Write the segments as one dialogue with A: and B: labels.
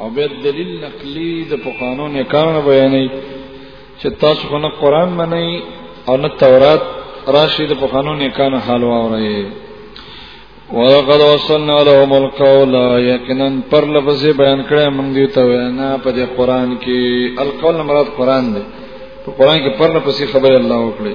A: او به دلیل نقلی د پخوانو نه کار بیانې چې تاسو خو نه قران منئ او نه تورات راشي د پخوانو نه کار حال واورئ ولقد وصلنا لهم القول یقینا پر لفظ بیان کړه موږ دې ته وینا په دې قران کې القول مراد قران دی په قران کې پر لفظ خبر الله وکړي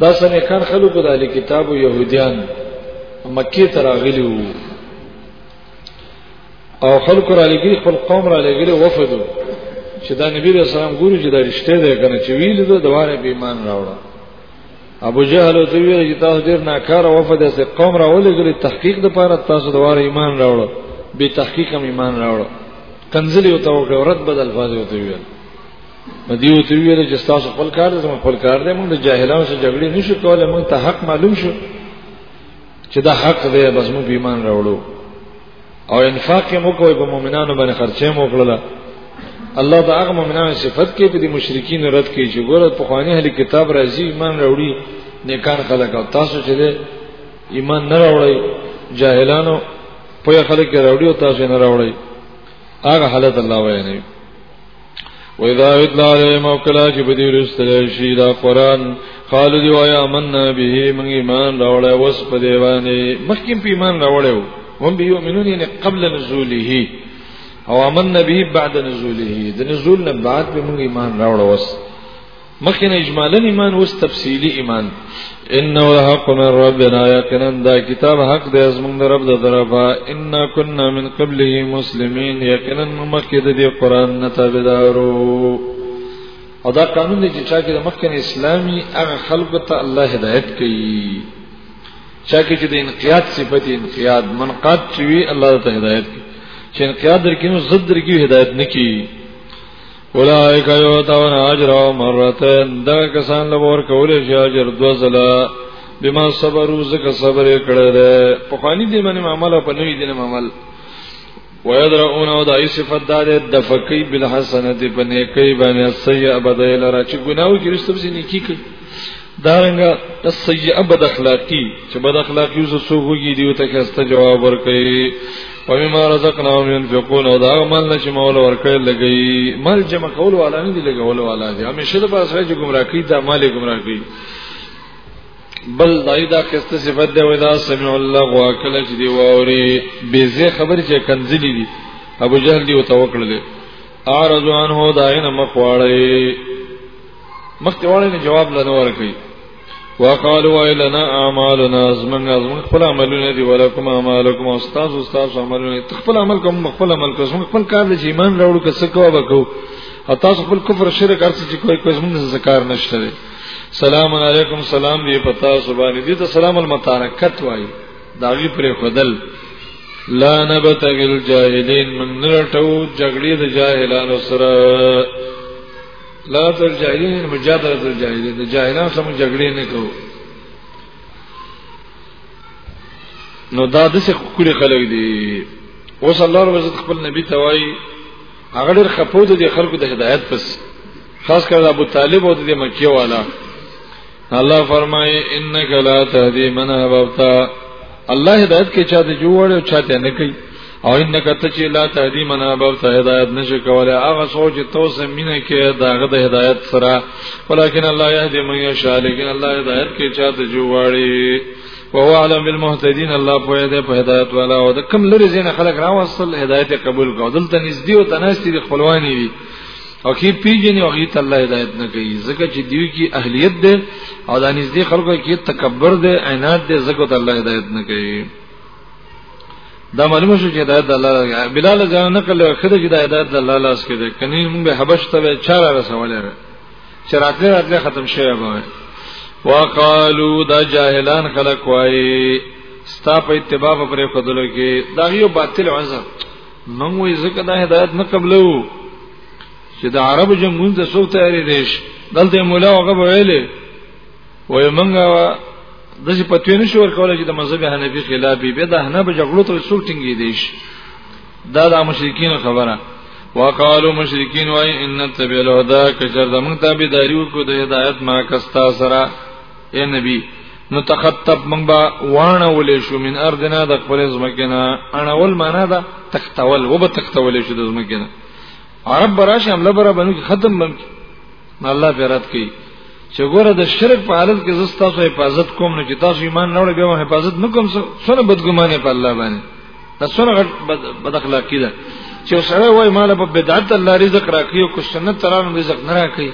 A: دا سمې کان خلکو د اهل کتاب او يهوديان مکه ته راغلي وو او خلکو را لګي خپل قوم را لګي وفد چې دا نبی رسول الله ګوري چې دا رښتیا ده کنه چې ویل ده دواره به ایمان راوړه ابو جهل او دوی چې تاسو ډیر ناکاره وفد سه قوم را ولګي تحقیق د پاره تاسو دواره ایمان راوړه به تحقیق هم ایمان راوړه کنزلی او توګه رد بدل فاضل او دوی مدیو ته ویل چې تاسو خپل کار دې خپل کار دې موږ د جاهلانو سره جګړې نشو کولای موږ ته حق معلوم شو چې دا حق دی بس موږ ایمان راوړو او انفاق مو کوی په مؤمنانو باندې خرچې مو کړل الله دا هغه مؤمنانو صفت کې په دې مشرکین رد کې چې ګوره په خواني هلي کتاب راځي ایمان راوړي نیکان خلک او تاسو چې ایمان نه راوړی جاهلانو په خلک راوړي او تاسو نه راوړی هغه حالت الله وایي وإذا يتلى عليهم او کلا چې بدی ورستل شي دا قران قالو دی وایا آمنا به من ایمان راوړې وس په دی باندې مخکې په ایمان راوړې هم به یؤمنون یعنی قبل نزوله او آمنا به بعد نزوله د نزول نه بعد به من ایمان راوړې وس مخکې اجمالا ایمان اوس تفصیلی ایمان انه الحق من ربنا یقینا دا کتاب حق دی از موږ رب د طرفه ان كنا من قبله مسلمین یقینا مخکې د دې قران نه تابعدارو او دا قانون دی چې چا کې د مخکې اسلامي هغه خلق ته الله هدایت کوي چا کې چې د انقیاد صفت انقیاد منقاد چوي الله ته هدایت کوي چې انقیاد درکینو زد درکیو هدایت نکي اولائک یوتون اجر او مرتين دا کسان لور کول شي اجر دو زلا بما صبروا زکه صبر کړه ده په خواني دي باندې معاملې په نوې دي معاملې ويدرؤون او دای صفت دار د فقې بالحسنه په نیکي باندې سیئه بدایل را چې ګناو کې رسوب سي نیکی کوي دارنګه السیئه بد اخلاقی چې بد اخلاقی اوس سو هوګي دی ته کسته جواب ورکړي او مما رزقناهم ينفقون او دا مال نشي مول ورکړي لګي مال جمع کول والا نه دی لګول والا دی همیشه د پاسه چې گمراه کی دا مال گمراه کی بل دای دا کسته صفت دی وای دا سمع الله واکل چې دی ووري به زه خبر چې کنزلی دی ابو جهل دی وتوکل دی اعرض عنه داینه مخواړی مخکې وړي نه جواب لنه ورکړي وقالوا لنا اعمالنا زمنګ زمنګ خپل عملونه دي ولکم اعمالکم استاد استاد عملونه خپل عمل کوم خپل عمل کوم زمنګ خپل کار دي ایمان راوړو که څه کوو وکړو او تاسو خپل کفر شرک ارڅ چې کوی کوم زمنګ ذکر نشته دي سلام علیکم سلام دی پتا سبحان دې ته سلام المتارکت وایي داغي پر خدل لا نبتغي الجاهلين من نرټو جګړې د جاهلانو سره لا تر جاهلین مجادله تر جاهلین د جاهلانو سره جګړې نه کوو نو دا د څه کولی خلک دي اوس الله رب عزت خپل نبی ته وایي هغه ډېر خپو دي خلکو د هدایت پس خاص کر ابو طالب او د مکیه والا الله فرمایي انک لا تهدی من احببتا الله هدایت کې چا ته جوړ او چا ته نه کوي او انک ته چې لا تهدی من احببتا هدایت نشي کولای هغه سوچ ته سم مینه کې داغه د هدایت سره ولیکن الله يهدي من يشاء لیکن الله هدایت کې چا ته جوړي وهو علم بالمهتدين الله په دې په هدایت والا او د کم لري زین خلک راوصل هدایت قبول کو دلته نږدې او تناستی د خپلوانی دي او کی پیجنې او غیت الله هدایت نه کوي ځکه چې دیو کې اهلیت ده او د نږدې خلکو کې تکبر ده عنایت ده ځکه ته الله هدایت نه کوي دا معلومه شو چې هدایت الله بلال ځان نه کړل خدای چې هدایت الله لاس کې ده کني موږ به حبش ته چاره رسولې چې راتله راتله ختم شوی به وقالو دا جاهلان خلق وای ستا په اتباع پر خدلو کې دا یو باطل عذر موږ وې زکه دا هدایت نه قبلو چې د عرب جمهور د څو تیاری دیش دلته مولا هغه ویلې وې موږ د دې پتوې نشو ورکول چې د مذهب حنفي خلاف به د حنف جګړو ته څو ټینګې دیش دا د مشرکین خبره وقالو مشرکین وای ان تبع الهدى کجر زمون تابعداریو کو د هدایت ما کستا سره اے نبی نو تخطب من با وانه ولې شو من ارضنا د خپل زمکنه انا ول معنا دا تختول وب تختول شو د زمکنه عرب براش هم لبر بنو ختم بم الله پیرات کی چې ګوره د شرک په حالت کې زستا سو حفاظت کوم نو چې تاسو ایمان نه وړي به حفاظت نکوم سره بدګمانه په الله باندې تاسو نه بد اخلاقی ده چې سره وای مال په بدعت الله رزق راکړي او کو سنت ترانو رزق نه راکړي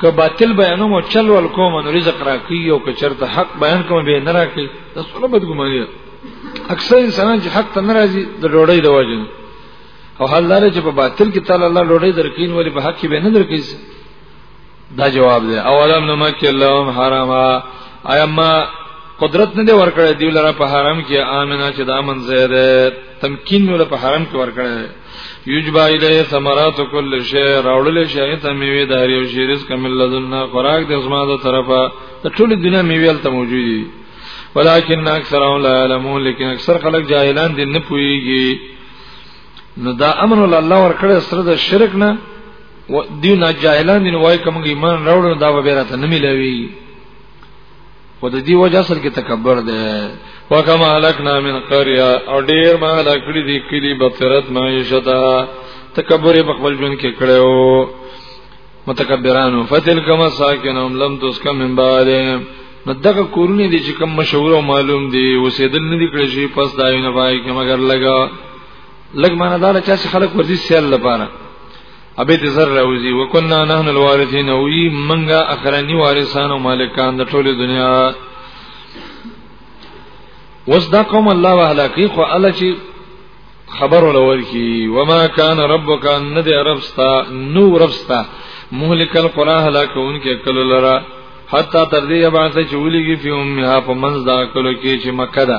A: که باطل بیانوم او چل ول کوم نو رزق راکې او که چرته حق بیان کوم به نه راکې دا څونه بدګماني اکثر انسانان چې حق ته ناراضي د ډوړې د وجه او حال دار چې په باطل کې تعالی الله ډوړې درکین ولې په حق کې به نه درکې دا جواب دی اولم نو مکه اللهم حراما ایا ما قدرت نه دی ورکړی دی لره په حرم کې امنه چې دا منځه ده تمکین ول په حرم کې ورکړی یجبا الیه ثمرات کل شی راوړل شی ته میوه د هر یو شی رزق من لدنا خوراک د زما د طرفه ته ټول دنیا میوه ته موجود دي ولکن اکثر لا علمون لیکن اکثر خلک جاهلان دي نه پويږي نو دا امر الله ور کړی سره د شرک نه دیو نه جاهلان دي وای کوم ایمان راوړل دا به راته نه ملوي خود دی وجه اصل کې تکبر ده وکما هلکنا من قريه او ډیر ما لکړي دي کلی بطرت معیشتها تکبر په خپل ژوند کې کړو متکبرانو فتل کما ساکنهم لم تسکم من بعد مدغه کورونه دي چې کوم مشهور او معلوم دي وسیدل نه دي کړی شي پس دایونه پای کې مگر لګا لګ معنی دا چې خلک ورزي سیل لپاره ابي دې زر راوځي وکنا نحن الوارثین او ای منګه اخرنی وارثان او مالکان د ټوله دنیا وس دا قوم الله وهلاکی خو الله چې خبر ولور کی وما کان ربک ان دې عربستا نو ربستا مهلک القرى هلاکون کې کله لرا حتا تر دې بعد چې ولېږي په امها په منځ دا کلو کې چې مکه ده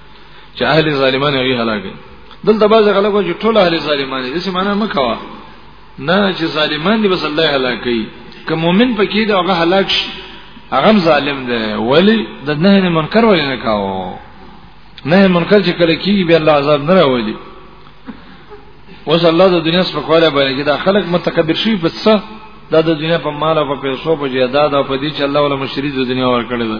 A: چې اهل ظالمان یې هلاک دلته باز غلګو چې ټول اهل ظالمان دي څه معنا مکوا نه چې ظالمان دي بس الله هلاک کوي که مؤمن پکې دا هغه هلاک شي هغه ظالم دی ولی د نه منکر ولې نه کاوه نه منکر چې کله کیږي به الله عذاب نه راوړي اوس الله د دنیا سپکواله باندې کې دا خلک متکبر شي په څه دا د دنیا په مال او په پیسو په جیداد او په دې چې الله ولا مشری د دنیا ورکړي ده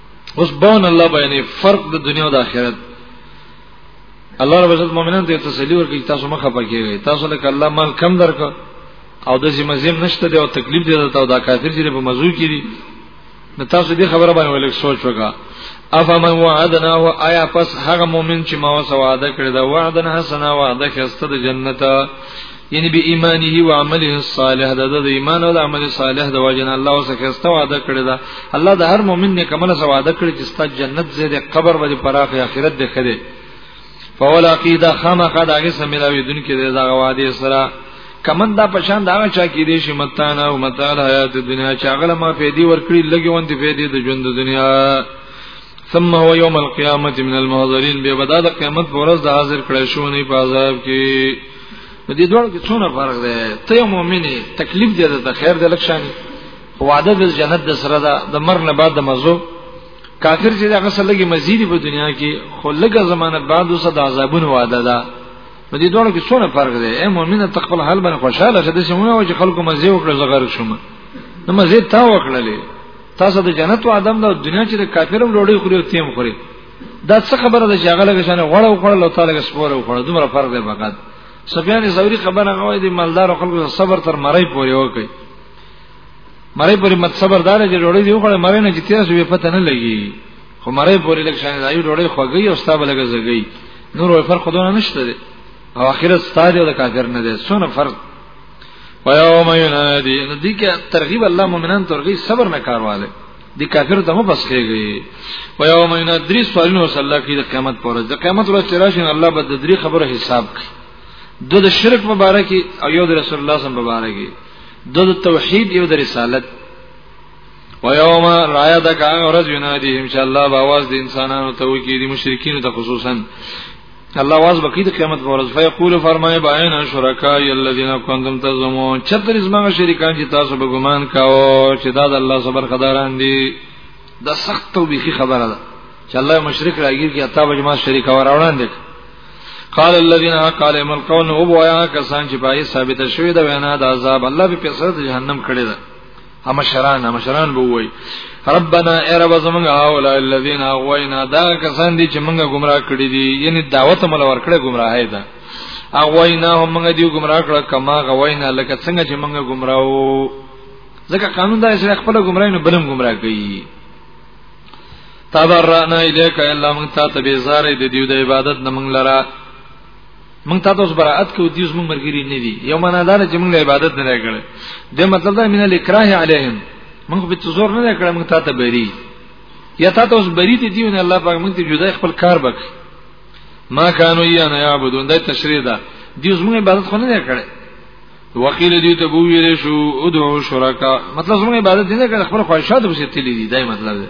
A: اوس بون الله باندې فرق د دنیا او د آخرت الله رب عزت مؤمنان ته تسلی ورکړي تاسو مخه پکې تاسو له الله مال کم درک او د ذمہ زم نشته دی او تکلیف دی او دا کافر چې په مزو کې دي نو تاسو دې خبره باندې ولک سوچ وکړه افمن وعدنا و آیا پس هغه مؤمن چې ما وسه وعده کړی دا وعدن حسنا وعده خسته د جنته یعنی به ایمانه و عمله الصالح د د ایمان او د عمل صالح د وجه نه الله اوسه خسته وعده کړی دا الله د هر مؤمن نه کومه سو وعده کړی چې ست جنت زیاده قبر باندې پراخ اخرت ده کړي فول عقیده خامخه داګه سملاوی دن کې دا وعده سره کمن دا پشان دا چا کې دي شي متانا او متال حیات دنیا چې هغه ما پیدي ورکړي لګي وندې پیدي د ژوند دنیا ثم هو يوم القيامه من المحضرين به بدل قیامت ورځ د حاضر کړه شو نه په عذاب کې نو دې دوړو کې څونه فرق دی ته یو مؤمن تکلیف دی د خیر د لکشانی وعده د جنت د سره ده د مر نه بعد د مزو کافر چې هغه سره لګي مزید په دنیا کې خو لګه زمانه بعد اوسه د عذابونو وعده ده نو دې دوړو کې څونه فرق دی اے مؤمن ته خپل حال باندې خوشاله شه د شمونه او چې خلکو مزه وکړه زغر شوم نو مزه تا وکړلې تاسو د جنت وعده ده دنیا چې د کافرم ډوډۍ خوري او تیم خوري دا څه خبره ده چې هغه لږه شانه غوړ او خړل او تعالی کې سپور او خړل دومره فرق دی فقط سفیان ثوری خبره غوې دي مالدار خلکو صبر تر مړی پورې وکړي مړی پورې مت صبردار چې ډوړې دی خړل مړی نه چې تیر شوی پته نه لګي خو مړی پورې لږ شانه دایو ډوړې خوګي او ستابه لګه زګي نور وې فرق دونه نشته دی او اخرت ستاره او کافر نه دی سونه فرق ويوم ينادي دي کې ترغیب الله مؤمنان ترغیب صبر نه کارواله د کافر ته مو بس کېږي و یوم یندری سوالونه وس الله کې د قیامت پر ورځ د قیامت ورځ چې راشي الله به د درې خبره حساب کوي د د شرک مبارک او یو د رسول الله صلی الله علیه وسلم مبارک د د توحید یو د رسالت و یوم رایا د کان ورځ ینادی ان شاء الله باواز د انسانانو ته وکی د مشرکین ته خصوصا الله واز بقید قیامت پر ورځ فیقول فرمای باین شرکای الذین کنتم تزمون چتر زما شریکان چې تاسو به ګمان کاو چې دا د الله صبر خداران دي دا سخت توبېخي خبره ده چې الله مشرک راګیر کې اتا بجما شریک اور اوران دي قال الذين قال مل قول او بویا کسان چې پای ثابت شوی دا وینا د عذاب الله په پیسې د جهنم کړی ده همشران همشران به وای ربنا ای رب زمونږ هاولا الذين اغوینا دا کسان دي چې مونږه گمراه کړی دي یعنی دعوت مل ورکړه گمراهی ده اغوینا هم مونږ دی گمراه کړه کما غوینا لکه څنګه چې مونږه گمراه وو ځکه قانون دا چې خپل گمراهی نه بلم گمراه کوي تبرأنا الیک الا من تات بیزار د دیو د عبادت نه مونږ لره مونږ تاسو برائت کو دي زموږ مرګري نه دي یو معنا دا چې مونږ عبادت نه کړي د مطلب دا مینه لکراه علیهم مونږ به تزور نه کړم مونږ تاسو بری یا تاسو بری دي دی نه الله پاک مونږ ته جدا خپل کار بک ما کانو یا نه یعبدون دا تشریح ده دي زموږ عبادت خو نه کړي وقیل دی ته بویل شو ادعو شرکا مطلب زموږ عبادت نه کړي خپل خواهشات به ستلې دي دا مطلب ده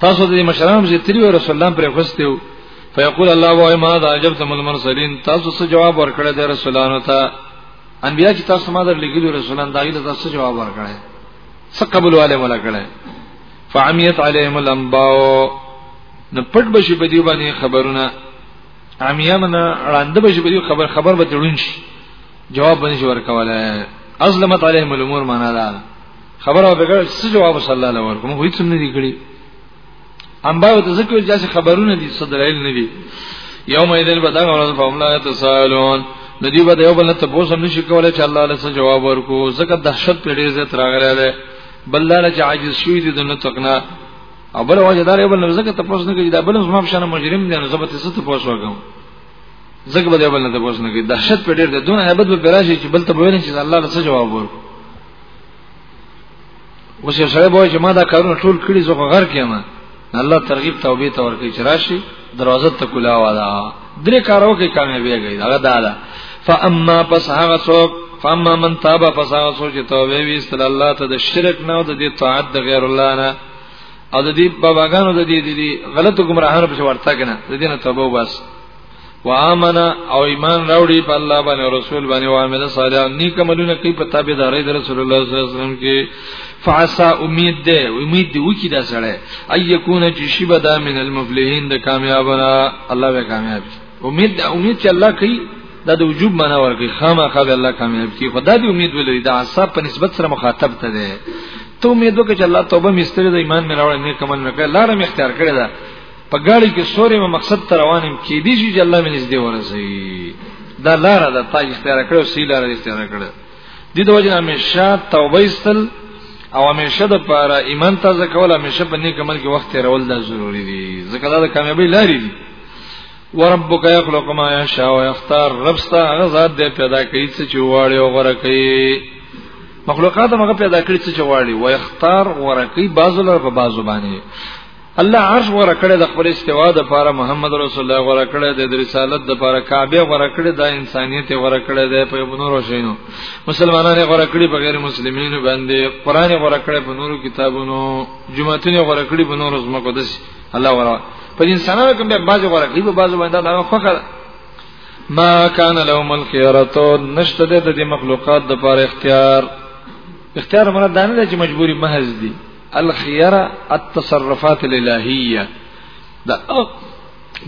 A: تاسو د مشرانو چې تری رسول الله پر غوستیو فیقول الله وای ما دا عجبتم المرسلین تاسو څه جواب ورکړی د رسولانو ته انبیا چې تاسو ما در لګیلو رسولان دا غیله تاسو جواب ورکړی څه قبول والے ولا کړی فعمیت علیهم الانباء نو پټ بشي په دی باندې خبرونه عمیامنا وړاندې بشي په دی خبر خبر به تړون شي جواب باندې ورکواله ازلمت علیهم الامور معنا ده خبره وکړه څه جواب صلی الله علیه ورکوم هیڅ نه دی کړی انباو ته ذکر جاسي خبرونه دي صدرایل نه دي یوم ایدل بدغ ورځ په املا تسالون د دې بده یو بل ته بوسه نشي کولای چې الله له څه جواب ورکو زکه دهشت په ډیر زیات راغلی دی بل لاله چې عاجز شوی دی دنه تقنا او بل وجه دار یو بل زکه ته پوس نه کوي دا بل زما بشنه مجرم دی نو زبته څه ته پوس وکم زکه بده یو بل ته پوس نه کوي دهشت په ډیر دی دونه هیبت به براشي چې بل ته ویل چې الله له څه جواب ورکو اوس یو سره وای چې ما دا کارونه ټول کړی زه غر کېما الله ترغیب توبې ته ورکړي چې راشي دروازه ته کولا والا درې کارو کې کامیابی غي دا دا ده فاما پس هغه څوک فاما من تاب پس هغه څوک چې توبه ویست الله ته د شرک نه او د دې طاعت د غیر الله نه او د دې باباګانو د دې دې غلطو گمراهانو په ورته کنه د دې نه توبه وباسي وامنا او ایمان راوړي په الله باندې رسول باندې او عامل صالحان نیک عملونه کوي په تابعداري د رسول الله صلی الله علیه وسلم کې فعسا امید ده امید دی وکی دا سره اي يكون چې شی بدا من المفلحين د کامیابنا الله به کامیاب امید ده امید چې الله کوي دا د وجوب معنا ورکړي خامخا به الله کامیاب کوي خدای دې امید ولري دا عصب په نسبت سره مخاطب ته ده ته امید وکړه چې الله توبه مستری د ایمان مې راوړې نه کومل نه کړ لارم اختیار کړی دا په ګاړي کې سورې ما مقصد ته روانم کې دي چې الله مې نږدې ورسي دا لار ده تا اختیار کړو سی لار اختیار کړو د دې وجه همیشه توبه استل او همیشه د پاره ایمان تازه کول همیشه په نیک عمل کې وخت تیرول دا ضروری دي ځکه دا د کامیابی لارې دي وربک یخلق ما یشاء و یختار رب ستا هغه ذات دې پیدا کوي چې واړي او غره کوي مخلوقات هغه پیدا کړی چې واړي و یختار غره کوي بعضو لپاره په بعضو باندې الله عرش غره کړی د خپل استوا د پاره محمد رسول الله غره کړی د رسالت د پاره کعبه غره کړی د انسانيت غره کړی د په بنورو شینو مسلمانانو غره کړی په غیر مسلمانینو باندې قران غره کړی په نورو کتابونو جمعتونو غره کړی په نورو زمکو دس الله ورا په انسانانو کوم به باز غره کړی په باز باندې دا فخر ما کان لهم الخيرتو نشته د دې مخلوقات د پاره اختیار اختیار مراد نه چې مجبوری محض دي الخيره التصرفات الالهيه دا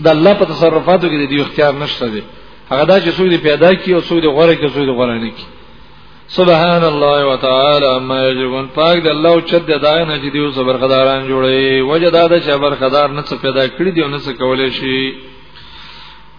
A: د الله په تصرفاتو کې د دې اختیار نشته دی هغه دا چې څوک دې پیدا کی او څوک دې غوړه کی څوک دې غوړه نه کی سبحان الله وتعالى ما یجبون پاک د الله او چت د دای نه چې دیو صبر خداران جوړي وجدا د صبر خدار نه څه پیدا کړی دی او نه څه کولای شي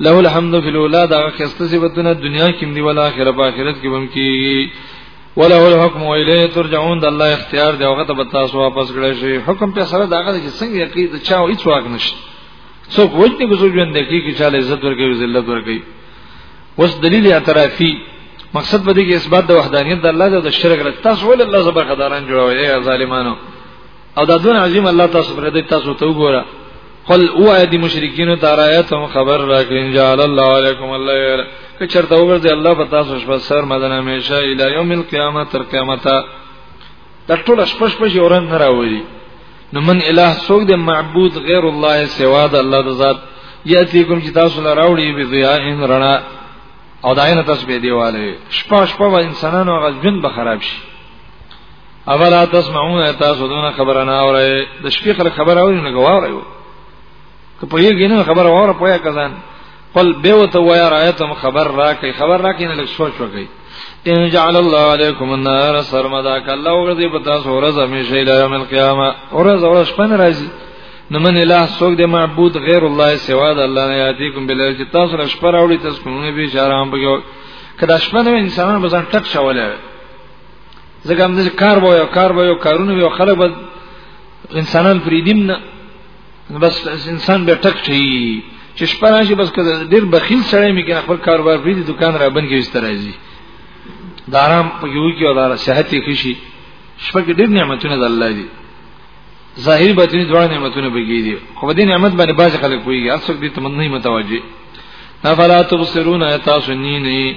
A: له الحمد فی الاولى دا خسته صفاتونه دنیا کې دی ولا اخره په آخرت کې هم کیږي وله الحكم وإليه ترجعون د الله اختیار دی هغه ته به تاسو واپس کړئ شي حکم په سره داغه چې څنګه یقین د چا او هیڅ واک نشته څوک وځي کو څوک ژوند کوي چې چاله عزت ورکوي ذلت ورکوي وس دلیل اعترافي مقصد به دې کې اثبات د وحدانیت د الله او د شرک رد تاسو ول الله زبر خداران جوړوي اے ظالمانو او دا دون عظیم الله تاسو پر دې تاسو ته وګوره قل او اي دي مشرکین ته رايتم خبر راکړي ان جعل الله عليكم الليل که چرته وګرځي الله په تاسو شپه سر مدن همیشه الی یوم القیامه تر قیامت د ټول شپه شپه یورن نه راوړي نو من الہ څوک د معبود غیر الله سوا د الله د ذات یاتیکم چې تاسو لا راوړي به ضیا ان رڼا او داینه تاسو به دیواله شپه شپه انسانانو غزبن به خراب شي اولا تسمعون تاسو دونه خبره نه اورئ د شپې خبره خبره اورئ نه غواړئ که په یوه غینه خبره وره پوهه کزان قل به وته وای رايتم خبر راکې خبر راکې نه لږ سوچ وکړي ان جعل الله عليكم النار سرمدا کله وګرځي په تاسو ورځ همیشه اله یوم القیامه ورځ ورځ پن راځي نمن اله سوګ د معبود غیر الله سوا د الله نه یاتیکم بل چې تاسو را شپه راوړي تاسو کومه به شرام بګو کله شپه نه انسانان بزن ټک شولای زګم د کار وایو کار وایو کارونه وایو خلک به انسانان فریدیم نه بس انسان به ټک شي چې شپه راشي بس کله ډیر بخیل سړی می کنه خپل کاروبار فریدي دکان را بند کیږي سترایزي د آرام په یو کې او د صحت کې شي شپه کې ډیر نعمتونه د الله دي ظاهري باطني دواړه نعمتونه بګی دي خو په دې نعمت باندې باز خلک پويږي هر څوک دې تمنې متوجي افلا تبصرون تاسو نینې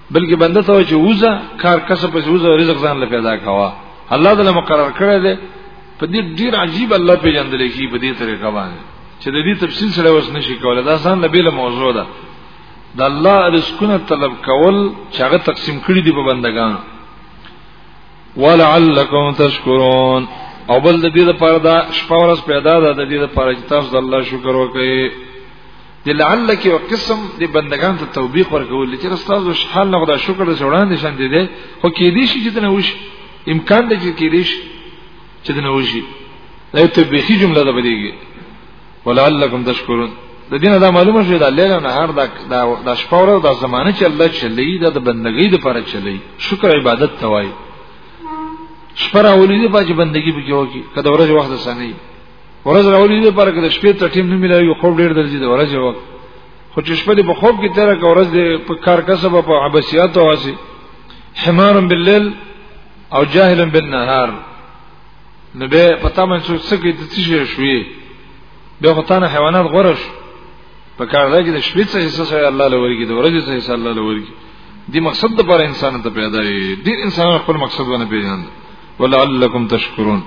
A: بلکې بنده ته چې وزه کار کسب پس وزه رزق ځان له پیدا کوا الله تعالی مقرر کړی دی په دې ډیر عجیب الله پیژندل کی په دې طریقه باندې چې د دې تفصیل سره وس نشي کولای دا ځان له بیل موضوع ده د الله رزقونه طلب کول چې هغه تقسیم کړی دی په بندگان ولعلکم تشکرون او بل د دې لپاره دا شپه ورځ پیدا ده د دې لپاره چې تاسو د الله شکر وکړئ د لعلک یو قسم د بندگان ته توبیق ورکول چې استاد حال نه غدا شکر د وړاندې شان دي دي خو کې دي شي چې نه وش امکان دی چې کې دي شي چې نه وشي دا توبیخي جمله ده بدیږي ولعلکم تشکرون د دینه دا معلومه شوه دا لیل نه هر دا د شپه ورو د زمانه چې الله چلی دا د بندګۍ د پر چلی شکر عبادت توای شپه راولې دې باج بندګي به کې وکی کله ورځ وخت سنې ورځ راولي دې پر کې د شپې ته ټیم نه ملایو خو ډیر درځي د ورځې وخت خو چې شپه دې په خوب کې تیر کا ورځ دې په کار کسب په عباسیات او اسی حمار بالليل او جاهل بالنهار نو به پتا مې څو څه کې د څه شوي به غتانه حیوانات غورش په کار راګي د شپې څه حصہ سره الله لوري کې د ورځې څه حصہ الله لوري کې دی مقصد د پر انسان ته پیدا دی ډیر انسان خپل مقصد باندې پیژني ولعلکم تشکرون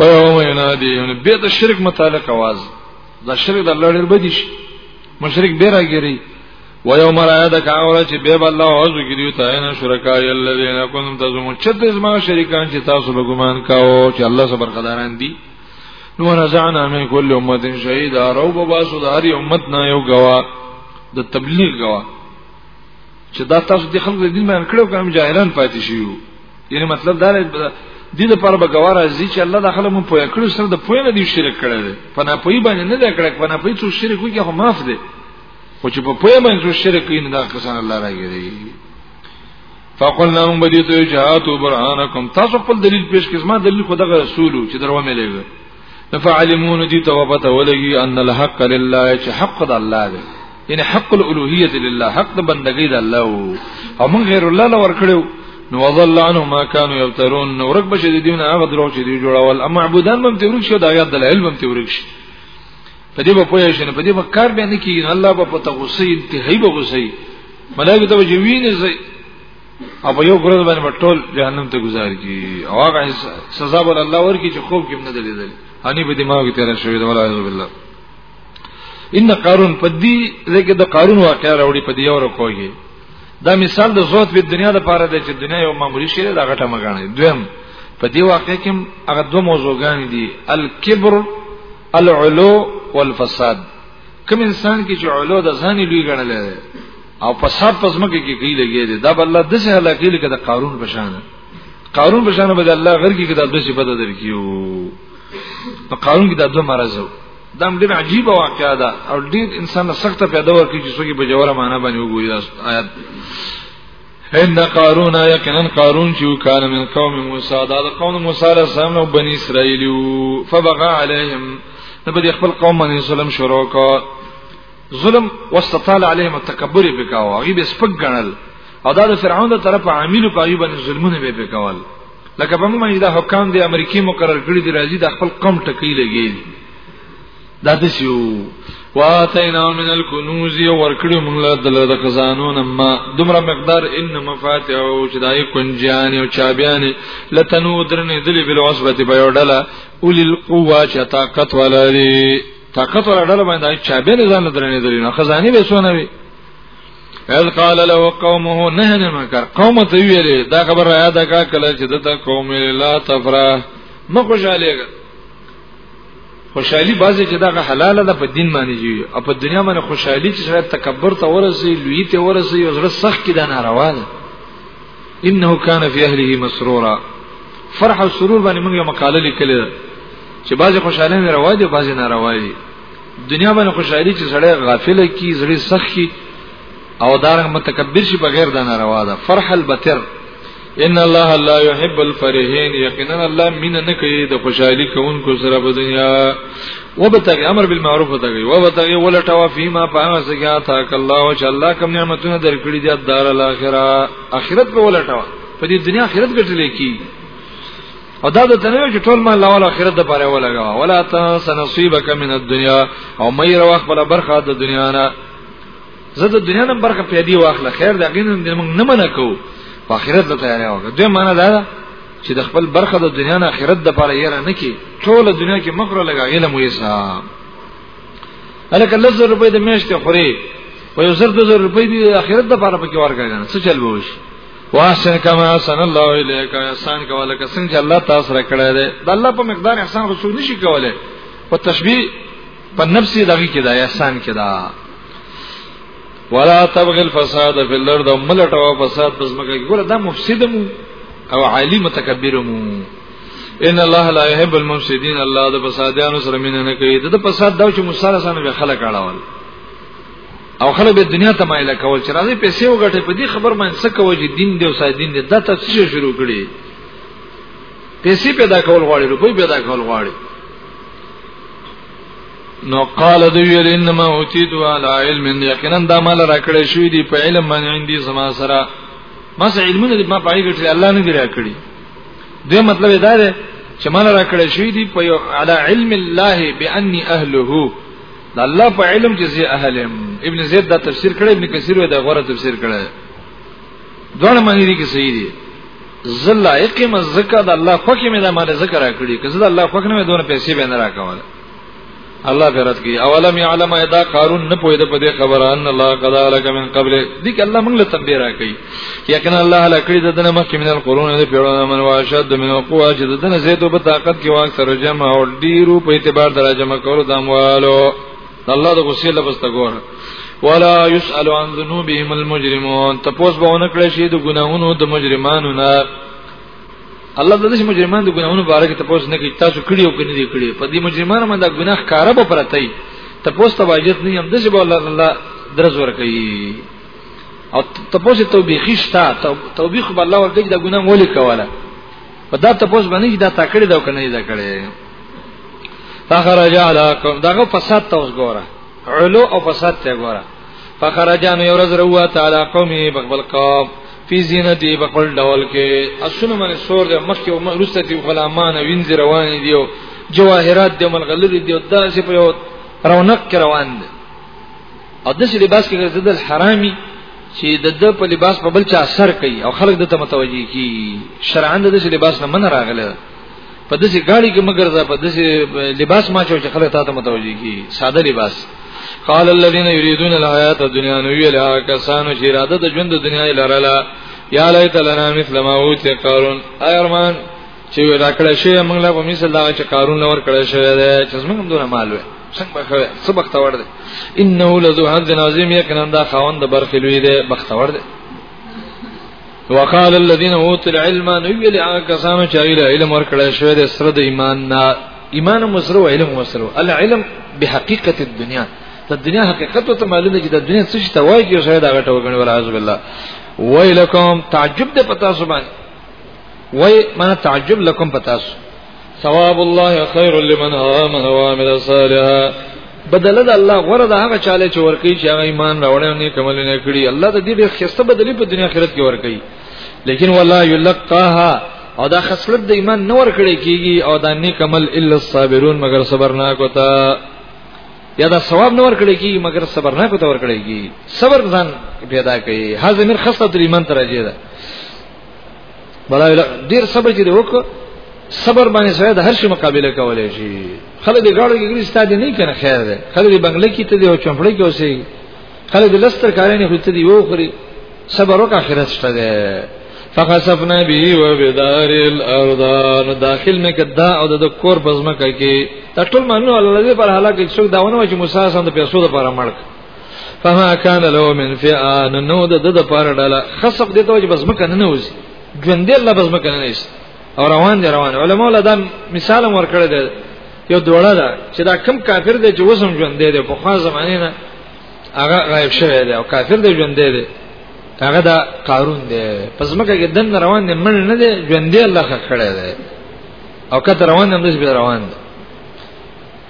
A: او یوم ینادی یعنی به د شرک متعلق आवाज دا شرک د الله ډیر بدی شي مشرک به راګری و یوم را یاد کا اور چې به الله عز وجل ته نه شرکای الذین کنتم تزمون چې د زما شریکان چې تاسو به ګمان کاو چې الله سبحانه برخداران دي نو نزعنا من کل امه شهید او باسو د هر امت نه یو گواه د تبلیغ گواه چې دا تاسو د خلکو دین بیان کړو کوم جاهلان پاتې شي یعنی مطلب دا دی دې لپاره به ګوار ازي چې الله داخله مون پوهه کړو سره د پوهه نه دی شرک کړی دی په نه پوهه باندې نه دی کړی په نه پوهه څو شرک کوي هغه معاف دی خو چې په پوهه باندې څو شرک کوي نه دا کسان الله راګري فقلنا هم بدیت جهات و برهانکم تاسو خپل دلیل پیش کړئ ما دلیل خو دغه رسول چې درو مې لګ نفعلمون دي توبته ولګي ان الحق لله چې حق د الله دی یعنی حق الالوهیت لله حق د بندګۍ د الله او موږ غیر الله لور کړو نو وضل عنه ما كانوا يفترون نو ورک بشه دي دین هغه درو چې دی جوړول اما معبودان مم تورک شو دا یاد د علم مم تورک شي په دې په پوهه شنه په دې په کار باندې کې الله په پته غصې انتهایی به غصې ملایکه ته جوینه زي او په یو ګرځ باندې ټول جهنم ته گذار کی او هغه سزا بل الله ورکی چې خوب کې نه دلیدل هني په دماغ کې تیر شوی دی ولا اعوذ بالله ان قارون په دې لکه د قارون واقعا راوړي په دې یو رکوږي دا مثال د زوت په دنیا د پاره دی چې دنیا یو معمولی شی دا غټه مګانه دویم په دې واقع کې هغه دوه موضوعګان دي الکبر العلو والفساد کوم انسان کې چې علو د ځان لوی ګڼل او فساد پس مکه کې کوي لګي دي دا بل د څه هلاکې لکه د قارون بشانه قارون بشانه بد الله غر کې کده د څه بد درکیو په قانون کې دا دوه مرز وو دا ډېر عجیب واقعا ده او ډېر انسان له سخته پیدا ورکړي چې څوک په جوړه معنا باندې وګوري دا آیات ان قارون یقینا قارون چې کان من قوم موسی دا د قوم موسی علیه السلام او بنی اسرائیل فبغى عليهم نو په خپل قوم باندې ظلم شروع کا ظلم واستطال عليهم التکبر بکاو هغه به سپک غنل او دا د فرعون د طرف عامل په ایوب باندې ظلمونه به وکول لکه په موږ دا حکام دی امریکای مقرر کړی دی راځي د خپل قوم ټکی لګی دا د سیو واتینا من الكنوز ورکړو موږ له دله د خزانو نه ما دومره مقدار ان مفاتيح او چې دای کنجان او چابيان لتنو درنې دلی بل عصبه په یو ډله اول القوا چې طاقت ولري طاقت ولري باندې چابيان ځان درنې دلی نه خزاني به سونه وي اذ قال له قومه نه نه مکر قوم ته ویلې دا خبر را یاد کا کله چې دته قوم لا تفرح مخوشاله خوشحالي بعضی چې دا حلاله ده په دین باندې جوړي او په دنیا باندې خوشحالي چې شاید تکبر ته ورسي لوی ته ورسي او زړه سخت کې دا ناروا ده انه کان فی اهله مسرورا فرح او سرور باندې موږ یو مقاله لیکلې ده چې بعضی خوشحالي نه روا دي بعضی ناروا دي دنیا باندې خوشحالي چې سړی غافل کی زړه سخی او دارنګ متکبر شي بغیر د ناروا ده فرح البتر ان الله لا يحب الفرحين یقینا الله مين نه کوي د خوشحالي کوونکو سره په دنیا وبتغي امر بالمعروف وتغي وبتغي ولټوا فيما پاس کیا تا الله او چې الله کوم نعمتونه درکړي دي د دار الاخره اخرت په ولټوا په دې دنیا اخرت ګټلې کی او دا د تنوي چې ټول مال لاول اخرت د پاره ولګا ولا تنس نصيبك من الدنيا او مې رو خپل برخه د دنیا نه زه د دنیا نه برخه پیدي واخله خیر دا غین موږ نه منع کو په اخرت ته تیار یو دوی معنا دا ده چې د خپل برخه د دنیا نه اخرت د پاره یې نه کی ټول دنیا کې مخره لګا غیله مو یسا الکه لزر روپې د میشته خوري په یو زر د زر روپې د اخرت د پاره پکې ورګا نه څه چل ووش واحسن کما احسن الله الیک احسان کوله که څنګه الله تاسو سره کړی دی د الله په مقدار احسان خو څوک نشي کوله په تشبیه په نفس دغه کې دا احسان کې دا ولا تبغي الفساد في الارض وملټوا فساد پس مګه ګوره دا مفسدم او عالی متکبرم ان الله لا يحب المفسدين الله د فسادانو سره مين نه کوي د فساد دا چې مصالحه سره خلک اړول او خلک به دنیا ته مایل کول چې راځي پیسې وګټي په دې خبر باندې څه کوي چې دین دی او ساده دین دی دا تفسیر شروع کړي پیسې پیدا کول غواړي روپۍ پیدا کول غواړي نو قال دی ویل انما اوتیت علی علم یقینا دا مال راکړې شوې دی په علم باندې عندي سما سره ما سره علم نه ما پای ګټل الله نه دی راکړي دې مطلب دا دی چې مال راکړې شوې دی په علی علم الله باني اهله د الله په علم کې زی اهلم ابن زید دا تفسیر کړی ابن کثیر دا غوړه تفسیر کړی دوه معنی دي کې صحیح دي زل اقم الزکا د الله خو کې مې دا مال ذکر راکړي که زه د الله خو کې مې دونه پیسې به نه راکواله الله غیرت کی اولم یعلم ادا قارون نه پوهید په دې خبره ان الله قد لك من قبل دې کې الله موږ له تنبیه راکړي یقینا الله علی کړی د دنه مخکې من القرون د پیړانو من واشد من القوا چې د دنه زیاتو په طاقت کې واک سره جمع او ډیرو په اعتبار درجه مکور د اموالو الله د غصې لپس ته ګوره ولا يسأل عن ذنوبهم المجرمون تپوس به ونه کړی شي د ګناهونو د مجرمانو نه الله د دې مجرمانو د ګناهونو باره کې تپوس نه کوي تاسو کړی او کني دي کړی په دې مجرمانو باندې ګناه کاره به پرته تپوس ته واجب نه هم د څه به الله درز ور کوي او تپوس توبېخي شته توبېخ به الله ورګج دا ګناه مولي کوله په دا تپوس باندې دا تکړه دا کنه دا کړي فخرج علیکم داغه فساد ته وګوره علو او فساد ته وګوره فخرجان یو ورځ روا تعالی قومي بغبل قوم فی زینتی بغبل ډول کې اسونه من سور د مخ کې او مرسته دی غلامان وینځ روان دي او جواهرات د ملغلری دی او داسې په یو رونق روان دي او د سې لباس کې ګرځیدل حرامي چې د د په لباس په بل چا اثر کوي او خلک د ته متوجي کی شرعاً د دې لباس نه من راغله په دې غاړي کې مګر دا په دې لباس ما چې خلک ته متوجي کی ساده لباس قال الذين يريدون الحياه الدنيا نو ویلا کسانو چې اراده د ژوند د دنیا لرله یا لیت لنا مثل ما اوت قارون ای ارمان چې دا کړه شی موږ له په مثال دا چې کارونه ور کړه شی دی چې موږ هم دونه مال وې څنګه بخوي څه بختور دی انه لذو حد عظیم یقینا دا خاوند د برخې لوی دی بختور دی وقال الذين اوتوا العلم نویل کسانو چې غیر علم ور کړه شی دی سره د ایمان نه ایمان مسره او علم مسره العلم بحقیقت الدنیا د دنیا حقیقت ته معلومه چې د دنیا څه شي ته وایي چې شاید هغه ټوګنی ولا عزب الله ویلکم تعجب د پتا سبحان وای ما تعجب لكم پتاس ثواب الله خير لمن آمن وعمل صالحا بدل د الله غره د هغه چاله چې ورکی چې هغه ایمان راوړی او نیک عملونه کړی الله د دې به خسته بدلی په دنیا آخرت کې ورکی لیکن ولا یلقاها او دا خصلت د ایمان نه ور کړی کیږي او دا نیک عمل الا الصابرون مگر صبر نه کوتا یا دا ثواب نه ور کړی کیږي مگر صبر نه کوتا ور کړی کیږي صبر ځان پیدا کوي هاذ من خصلت ایمان ترجیه ده بلای ډیر صبر چې وکړه صبر باندې سره د هر شي مقابله کولای شي خلک د غاړو کې ګری ستادي نه کنه خیر ده خلک د بنگله کې ته دی او چمپړې کې اوسې خلک د لستر کارې نه خوته دی وو خوري صبر وکړه اخرت شته ده فخسفنا به وبدار الارض داخل مې کدا او د کور بزمکه کې ټول منو الله دې پر حالکه څوک داونه چې موسی سم د پیسو لپاره مړک فما كان له من فئه نو د د پاره ډاله خصب دي ته بس مکه نه نوځي ژوند الله بس مکه نه نشي او روان دي روان علماء له دا مثال ورکړی دی یو دوړه ده چې دا کم کافر دی چې وسم ژوند دی په خوا زمانه نه هغه غایب شوی دی او کافر دی ژوند دی هغه دا قارون دی پس مکه کې دن روان دی من نه دی ژوند دی الله خړی دی او کته روان دی هم روان دی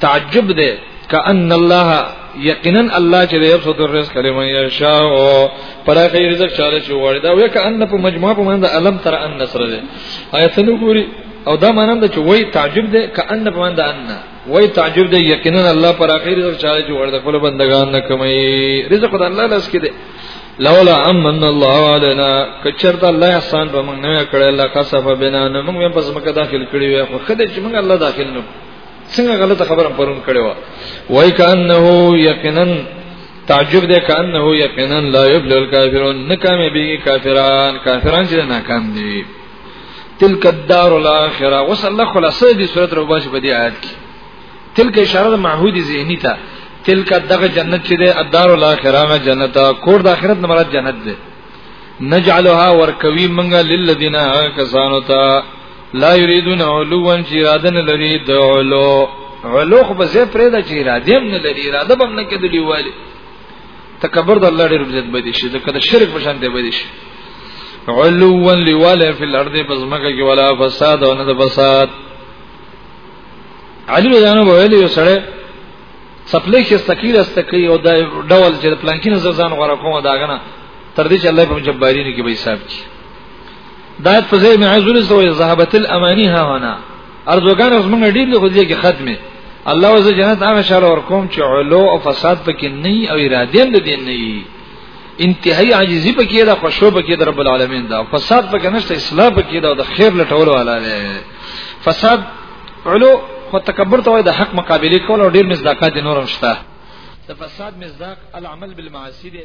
A: تعجب ده کأن الله یقینا الله چې یبسط الرزق لمن یشاء پر خیر رزق چاله چې وړي دا وې کأن په مجموعه په مند علم تر ان نصر ده آیت نو ګوري او دا مانند چې وای تعجب ده کأن په مند ان وای تعجب ده یقینا الله پر خیر رزق چاله چې وړي د خپل بندگان نه کمي رزق د الله لاس کې ده لولا امن الله علينا کچرت الله احسان به موږ نه کړل لکه صف بنا نو موږ په سمکه داخل کړی وي خو خدای چې موږ الله داخل نه څنګه غلطه خبره پرون کړې و وای کانه یقینا تعجب دې کانه یقینا لا یبل الکافرون نکامه به کافران کافران چې ناکام دي تلک الدار الاخره وصل الله خلاصې دې صورت روباش په دې آیات کې تلک اشاره معهود ذهنی ته تلک دغه جنت چې ده الدار الاخره جنت کور د اخرت نه مراد جنت ده نجعلها ورکوي منګه للذین کسانو ته لا یریدون علوا چې اراده نه لري د علو علو خو به زه پرې د چې اراده هم نه لري اراده به نه کېدلی والی تکبر د الله ډېر عزت بده شي د کده شرک په شان دی بده شي علوا لواله فی الارض بزمکه کې ولا فساد او نه د فساد علی جانو ویل یو سره سپلې کې استقیل استقی او د ډول چې پلانکینه ځان غره کومه داغنه تر دې چې الله په جبارینو کې به حساب کی دا په ځای مې عزول سوې ذهبت الامانی ها هنا ارزوګان اوس موږ ډیر له دې کې ختمه الله وز جنت هغه شاله ور کوم چې علو او فساد پکې نه او اراده هم دې نه انتهایی عاجزی پکې ده خوشو پکې ده رب العالمین ده فساد پکې نشته اصلاح پکې ده د خیر لټول والا ده فساد علو خو تکبر ته وای د حق مقابله کول او ډیر مصداقات نورم شته د فساد مصداق العمل بالمعاصی ده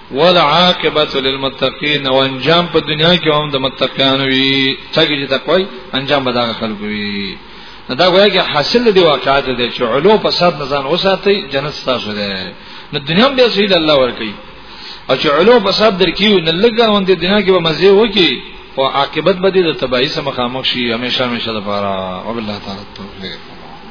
A: والعاقبت للمتقین او انجام په دنیا کې هم د متقینانو وي چې تقوی انجام به دا خلکو وي دا وایي چې حاصل دی واقعات دی چې علو په سات نزان وساتي جنت تاسو ده نو دنیا به سید الله ور کوي او چې علو په سات درکیو نه لګا وند دنیا کې به مزه وکي او عاقبت به د تبعی سره مخامخ شي همیشه همیشه لپاره او بالله تعالی توفیق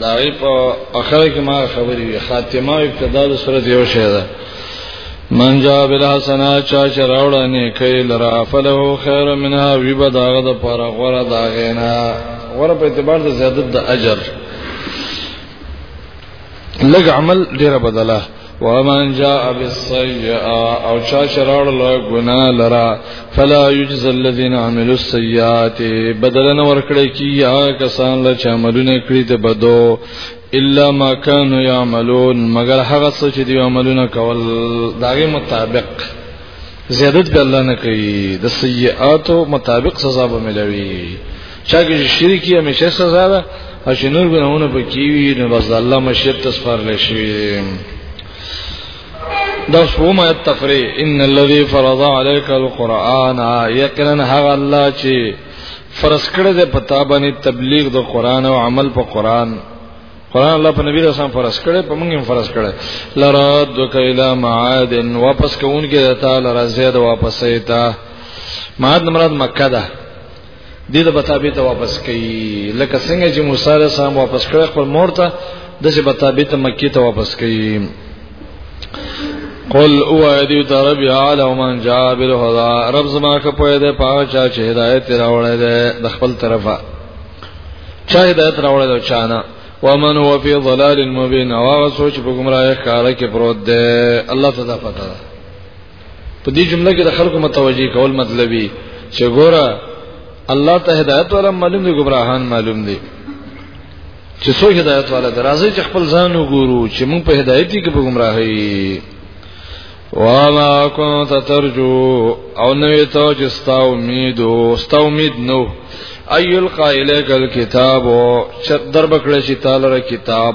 B: دا غي په اخر کې ما خبرې وي خاتمه او ابتدا د سورۃ یو شی ده من جا بالحسنا چا چې راوړه نه کوي لرا فله خیر منها وی به داغه د پر غره دا غینا غره په اعتبار د زیادت د اجر لګ عمل ډیره بدله ومن جاء بالسيئه او چا شرار له ګنا لرا فلا يجزى الذين عملوا السيئات بدلن ورکړی کیا کسان له چا عملونه کړی ته بدو الا ما كانوا يعملون مگر هغه څه چې دی عملونه کول داغه مطابق زیادت به الله نه کوي د سیئاتو مطابق سزا به ملوي چا کې شرک یې همیشه سزا ده او چې نور ګناونه پکې وي نو بس الله مشیت تسفار لشي دا سوم آیت تفری ان الذي فرض عليك القرآن یقینا هغه الله چې فرض کړی دی په تا باندې تبلیغ د قران او عمل په قران قران الله په نبی رسول فرض کړی په موږ هم فرض کړی لرادک الی معاد واپس کوونکی د تعالی رضا د واپسې تا معاد مراد مکه ده دې د بتابې ته واپس کړي لکه څنګه چې موسی علیه السلام واپس کړ خپل مور ته د چې بتابې ته مکی ته واپس کړي قل او ایدی ته رب عالم من جاء بالهدى رب زما خپوی ده پاو چا چې هدایت راوړی ده د خپل طرفه چا هدایت راوړی ده چانه ومن هو فی ضلال مبین او هغه سوچ په گمراه ښکارا کې پروت ده الله تعالی پتا ده په دې جمله کې د خلکو متوجي کول مطلبي چې ګوره الله ته هدایت ولا معلوم دي ګمراهان معلوم دي چې څو هدایت والا درازي چې خپل ځان وګورو چې موږ په هدایت کې په گمراهي وما كنت ترجو او نوې ته چې ستا امید او ستا امید نو ايل قائل کل کتاب چر در بکړې چې تعالی کتاب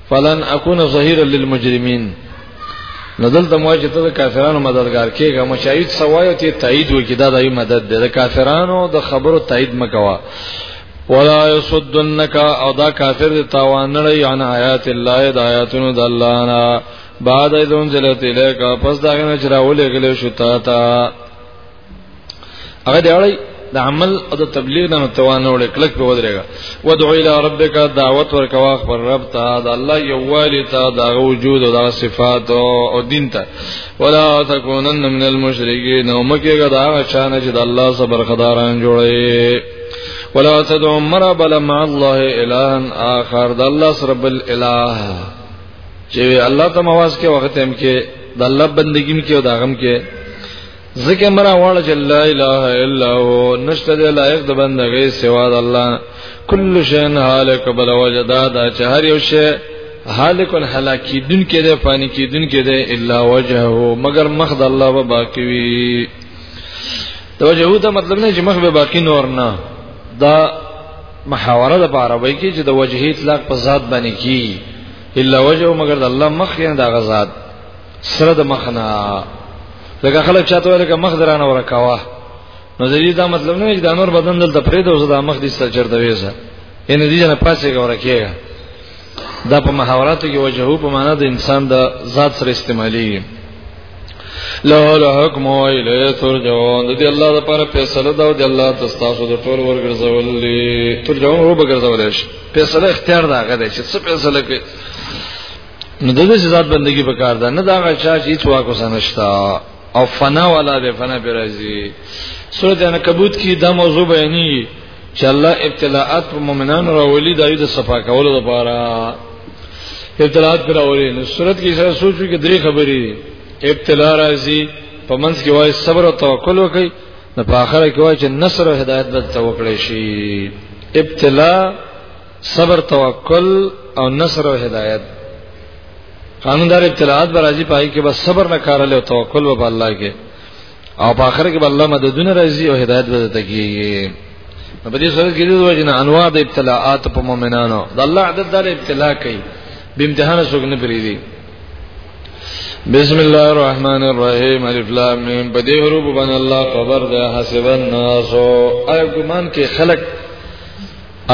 B: فلن اكون ظهيرا للمجرمين نزل د موجه ته کافرانو مددگار کېږه مشاهید سوایو ته تایید وکي دا دایو مدد ده د کافرانو د خبرو تایید مکوا ولا يصدنك او دا کافر دي تاوان نه لري عن آیات الله د آیاتونو د الله نه بعد ایدون زلت الیک پس داغه نه چراولې غلې شتا تا هغه دی اړای د عمل او د تبلیغ نه توانه وړي کلک په ودرېګا ودعو الی ربک دعوت ورکوا خبر رب ته د الله یوالی ته د وجود او د صفات او دین ته ولا تکونن من المشرکین او مکیګه دا شان چې د الله صبر خداران جوړي ولا تدعو مرا بل مع الله الا اخر د الله سره بل اله چې الله ته مواز کې وخت هم کې د الله بندګیم کې او داغم کې ذکر مرا واړه چې لا اله الا هو نشته د لایق د بندګۍ سوا د الله کل شین هالک بل وجدا دا چې هر یو شی هالک الهلاکی دن کې ده پانی کې دن کې ده الا وجهه مگر مخ د الله به باقی وي توجه ته مطلب نه چې مخ به باقی نور نه دا محاوره د پاره وای کی چې د وجهه اطلاق په ذات باندې کی الا وجهه مگر د الله مخ یې دا غزاد سره د مخنا لکه خلک چاته لکه مخ درانه ورکاوه نو د دې دا مطلب نه چې د نور بدن دلته پرې دوزه د مخ دې سره چرته وېزه ان دې نه پاسې غوړه کېږي دا په محاوراتو کې وجهو په معنا د انسان د ذات سره استعمالي له له حکم او الیه ترجعون د دې الله لپاره فیصله دا او د الله تاسو د ټول ورګرځول دي ترجعون رو بګرځول شي فیصله اختیار دا غده چې څه فیصله کوي نو دغه ذات بندگی په کار ده نه دا غچا چې هیڅ واکو سنشتا او فنا والا به فنا پر راځي سورته عنکبوت کې دا موضوع بیانې چې الله ابتلاءات پر مؤمنانو راولي دایو د صفا کولو لپاره ابتلاءات پر راولي نو سورته کې سره سوچو کې درې خبرې دي ابتلا راځي په منځ کې وای صبر او توکل وکړي نو په اخر کې وای چې نصر او هدایت به توکل شي ابتلا صبر توکل او نصر او هدایت قانوندار ابتلاعات برازي پای کې بس صبر نه کار له توکل وب الله کې او په اخر کې بل الله مددونه راځي او هدایت به ته کیږي په دې صورت کې د وژن انواع د ابتلاعات په مؤمنانو د الله عدد دار ابتلا کوي به امتحان څوک نه پریدي بسم الله الرحمن الرحیم الف لام میم په دې حروف باندې الله خبر ده حسب الناس او ګمان کې خلق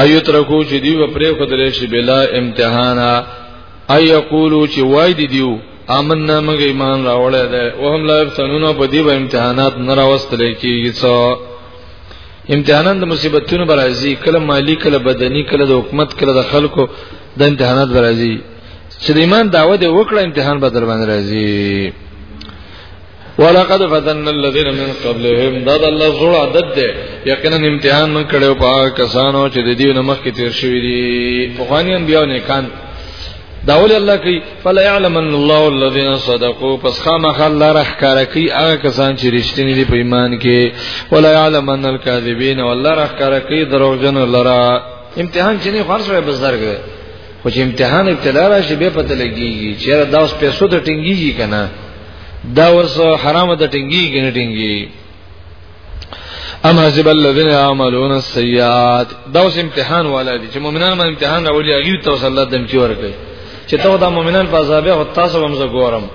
B: ایو ترکو چې دی و پرې خدای شي بلا امتحانا ای یقولو چې وای دی دیو آمنا موږ ایمان راوړی دی او هم لا فتنون په دې به امتحانات نه راوستل کیږي څو امتحانات د مصیبتونو برازي کله مالی کله بدني کله د حکومت کله د خلکو د امتحانات برازي چې د ایمان دعوه دې وکړه امتحان به در باندې راځي ولقد فتن الذين من قبلهم دا د الله زړه عادت ده یقینا امتحان من کړو په کسانو چې د دې نمخ کې تیر شوی دي په خواني انبیاء نه کان دا ول الله کوي فلا يعلم ان الله الذين صدقوا پس خامخ الله رح کار کوي هغه کسان چې رښتینی دي په ایمان کې ولا يعلم ان الكاذبين والله رح کار کوي دروغجن لرا امتحان چې نه خرڅ وي بس درګه خو چې امتحان ابتلا راشي به پته لګيږي چې دا اوس پیسو ته ټینګيږي کنه دا اوس حرام ته ټینګي کې نه ټینګي ام حسب الذين يعملون السيئات دا اوس امتحان والا دي چې مؤمنان باندې امتحان راولي هغه ته اوس الله دم کې ورکړي چې ته دا مؤمنان په عذاب او تاسو هم زه ګورم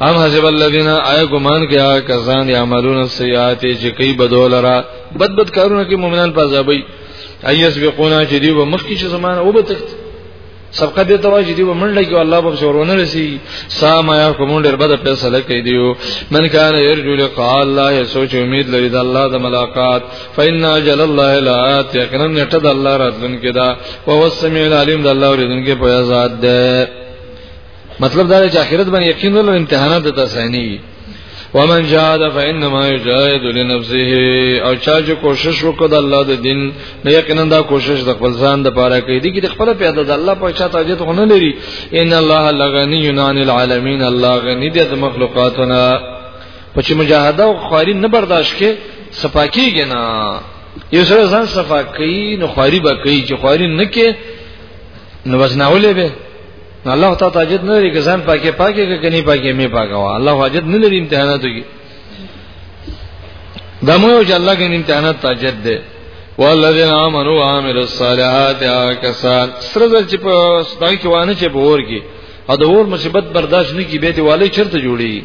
B: ام حسب الذين اي ګمان کیا کسان يعملون السيئات چې کوي بدولرا بد بد کارونه کوي مؤمنان په عذابي ايس بقونا چې دی و مخکې چې زمانه وبتخت سبقه دې ته وایي چې دی ومنډه کې الله په شورونه رسی سام یا کوم ډېر بد فیصله کوي دیو من کان يرجو لقاء الله سوچ امید لري د الله د ملاقات فإن جل الله لا تقنن نټه د الله راتلون کې دا او هو السميع العليم د الله ورېدون کې په ذات ده مطلب دا چې اخرت باندې یقین ولر امتحانات د تسانی ومن جاهد فانما يجاهد لنفسه او چا چې کوشش وکړ د الله د دین نه یقینا دا کوشش د خپل ځان د پاره کوي دي چې خپل پیدا د الله په چا تاجت غونه لري ان الله لغنی عن العالمین الله غنی دی د مخلوقاتنا په چې مجاهده او خواري نه برداشت کې صفاکیږي نه یو سره ځان صفاکی نو خواري به کوي چې خواري نه کې نو وزناولې به نو الله تعالی تاجد نه لري ګزان پاکه پاکه کې کني پاکه می پاکه وا الله حاجت نه لري امتحاناتو کې دمو یو چې الله کې امتحانات تاجد ده والذین آمنوا وعملوا الصالحات کسان سره ځل چې په ستای کې وانه چې په اور کې او د اور مصیبت برداشت نه کی به ته والي چرته جوړي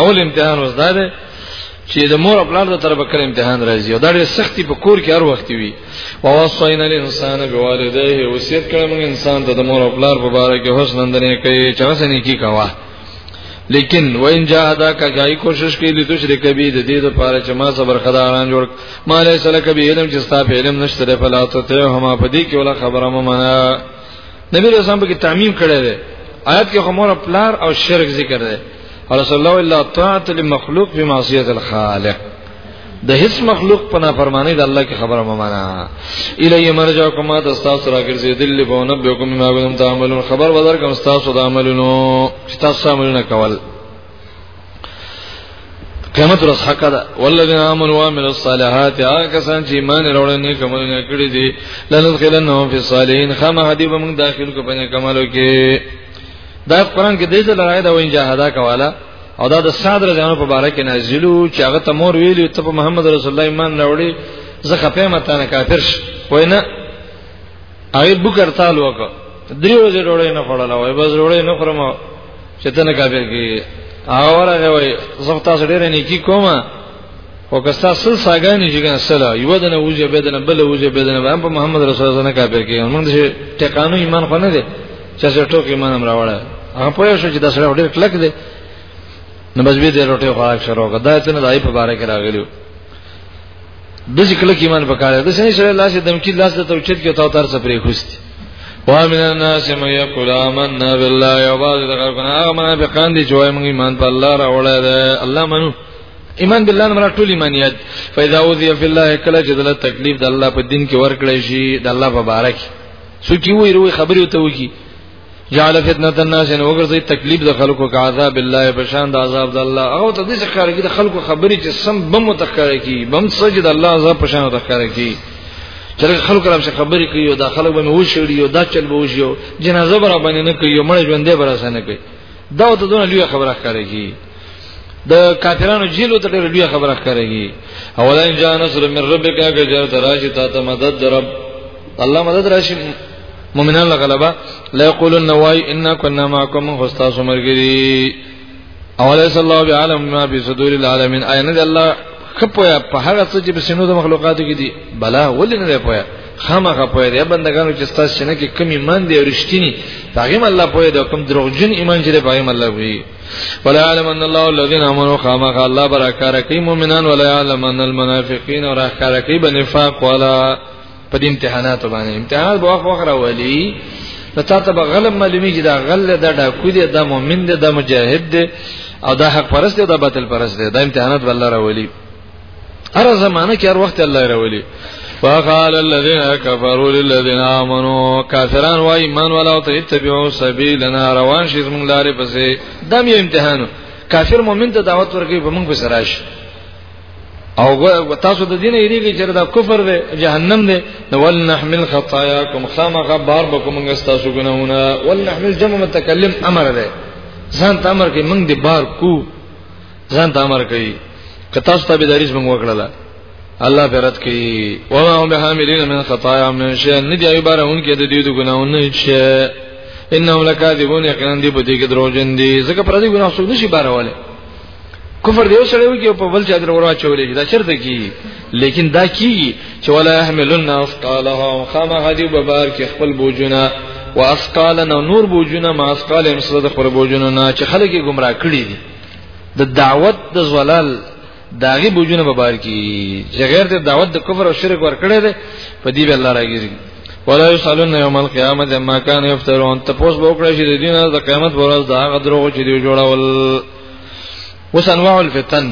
B: اول امتحان اوس دا دی چې د مور خپل د طرف کړه امتحان راځي او دا ډېر سختي په کور کې هر وخت وي او وصینا الانسان بوالديه وصیت کړه موږ انسان ته د مور خپل په باره کې حسن اندنه کوي چې حسن کی کوا لیکن و ان جاهدا کا جای کوشش کوي د تشریک به د دې لپاره چې ما صبر خداران جوړ ما له سره کبي علم چې ستاسو علم نشته د فلاته ته هم په دې کې ولا خبره مې معنا نبی رسول الله په تعمیم کړی دی آیات کې خمور پلار او شرک ذکر دی رسول الله الا طاعت لمخلوق في معصيه الخالق د هیڅ مخلوق په نافرمانی د الله کی خبره ممانا الی مرجعکم ما تاسو راګرځي دل په نبیکم ما کوم تعملون خبر بدر کوم تاسو د عملونو تاسو عملونه کول قیامت ورځ حق ده والذین آمنوا وعملوا الصالحات هغه کسان چې ایمان وروړي نه کومونه کړی دي لنذخلنهم فی الصالحین خامہ حدیب موږ داخل کو پنه کمالو کې دا قران کې دې ځل راغی دا وین جهادا کواله او دا د سعد رضی الله په باره کې نازلو چې هغه ته مور ویلی ته په محمد رسول الله ایمان راوړي زه خپه مته نه کافر شي وینا هغه بوکر تعال وک درې ورځې ډوړې نه خړل وای بس ډوړې نه خرم چې ته نه کافر کی هغه ورغه وای زه تاسو ډېر نه کی کومه او که تاسو ساګانی چې کنه سلا یو دنه وځي به دنه بل وځي به دنه هم په محمد رسول الله نه کافر کیږي موږ دې ټکانو ایمان خو نه دي چې څه ټوک ایمان هم راوړل هغه پوه شو چې دا سره ډېر کلک دی نو بس به دې روټي خواږه شروع کړه دا ته نه دای په باره کې راغلیو د څه کلک ایمان پکاره د سنې سره لاس دمکی لاس ته اوچت کې تاو تر څه پرې خوستي ومن الناس من يقول آمنا بالله وبعض ذكر كنا آمنا بقان دي جوائي من ایمان په الله راوړل الله منو ایمان بالله نه مراد ټول ایمانیت فاذا اوذی فی الله کله چې دله تکلیف د الله په دین کې ورکړی شي د الله په بارک سوچي وي روي خبرې وته وکی جعل فتنه الناس ان وګرځي تکلیف د خلکو کا عذاب الله په شان د عذاب د الله او ته دې ښکار کې د خلکو خبرې چې سم بم متخکر کی بم سجد الله عذاب په شان متخکر کی چې خلکو راځي څه خبرې کوي او دا خلک به مو شړي او دا چل به وشي جنازه برابر نه کوي مړ ژوندې برابر نه کوي دا ته دونه لوی خبره ښکارېږي د کافرانو جیلو ته ډېر لوی خبره ښکارېږي اولای جان نصر من ربک اگر جر تراشی تا ته مدد درب الله مدد راشي مؤمنان لغلبا لا یقولن وای ان كنا معكم استاذ مرګری اولیس الله بعالم ما فی صدور العالمین عین الله خپویا په هغه څه چې په سینو د مخلوقاتو کې دي بلا ولې نه دی پویا خامخه پوهه دی بندگانو چې ستاسو شنه کې کمی مان دی او رښتینی هغه الله پوهه دی کوم دروغجن ایمان چې په هغه الله وی ولا علم ان الله الذين امنوا خامخ الله برکاره کوي مؤمنان ولا علم ان المنافقين اور احکار کوي بنفاق ولا په دې امتحانات باندې امتحان به وخت وخره ولي نو تا ته به غلم معلومی چې دا غل ده دا کو دي دا مؤمن ده دا مجاهد ده او دا حق پرست ده دا باطل پرست ده دا امتحانات بل راولي هر زمانہ کې هر وخت الله راولي فقال الذين كفروا للذين امنوا کافران وای ایمان ولا تتبعوا سبيلنا روان شي زموږ لارې پسې دم یو امتحان کافر مؤمن ته دعوت ورکوي په موږ پسې راشي او تاسو د دین یریږي چې دا کفر دی جهنم دی نو ول نحمل خطاياکم خامخ بار بکوم موږ تاسو ګناونه ول نحمل جمع متکلم امر دی ځان ته امر کوي موږ دې بار کو ځان ته امر کوي که تاسو ته به دریس موږ وکړل الله پرد کوي و ما هم بهاملین من خطايا من شيء ندی ایو بارون کې د دې د ګناونه شي انهم لکاذبون یقینا دی په دې کې دروژن دي ځکه پر دې ګناه څوک نشي باروله کفر دیو سره وي کې په بل چا در وروا چولې دا چرته کی لیکن دا کی چې ولا يحملن اثقالهم خما هدي ببار کې خپل بوجونه واسقالنا نور بوجونه ما اسقال مسله خپل بوجونه نه چې خلک گمراه کړي دي د دعوت د زلال داغي بوجونه به بار کی چې غیر د دعوت د کفر او شرک ور کړی دی په دې به الله راګیری ولا یسالون یوم القیامت ما کان یفترون ته پوس به وکړی چې د دین د قیامت ورځ دا غدرو چې دی جوړول وسنواع الفتن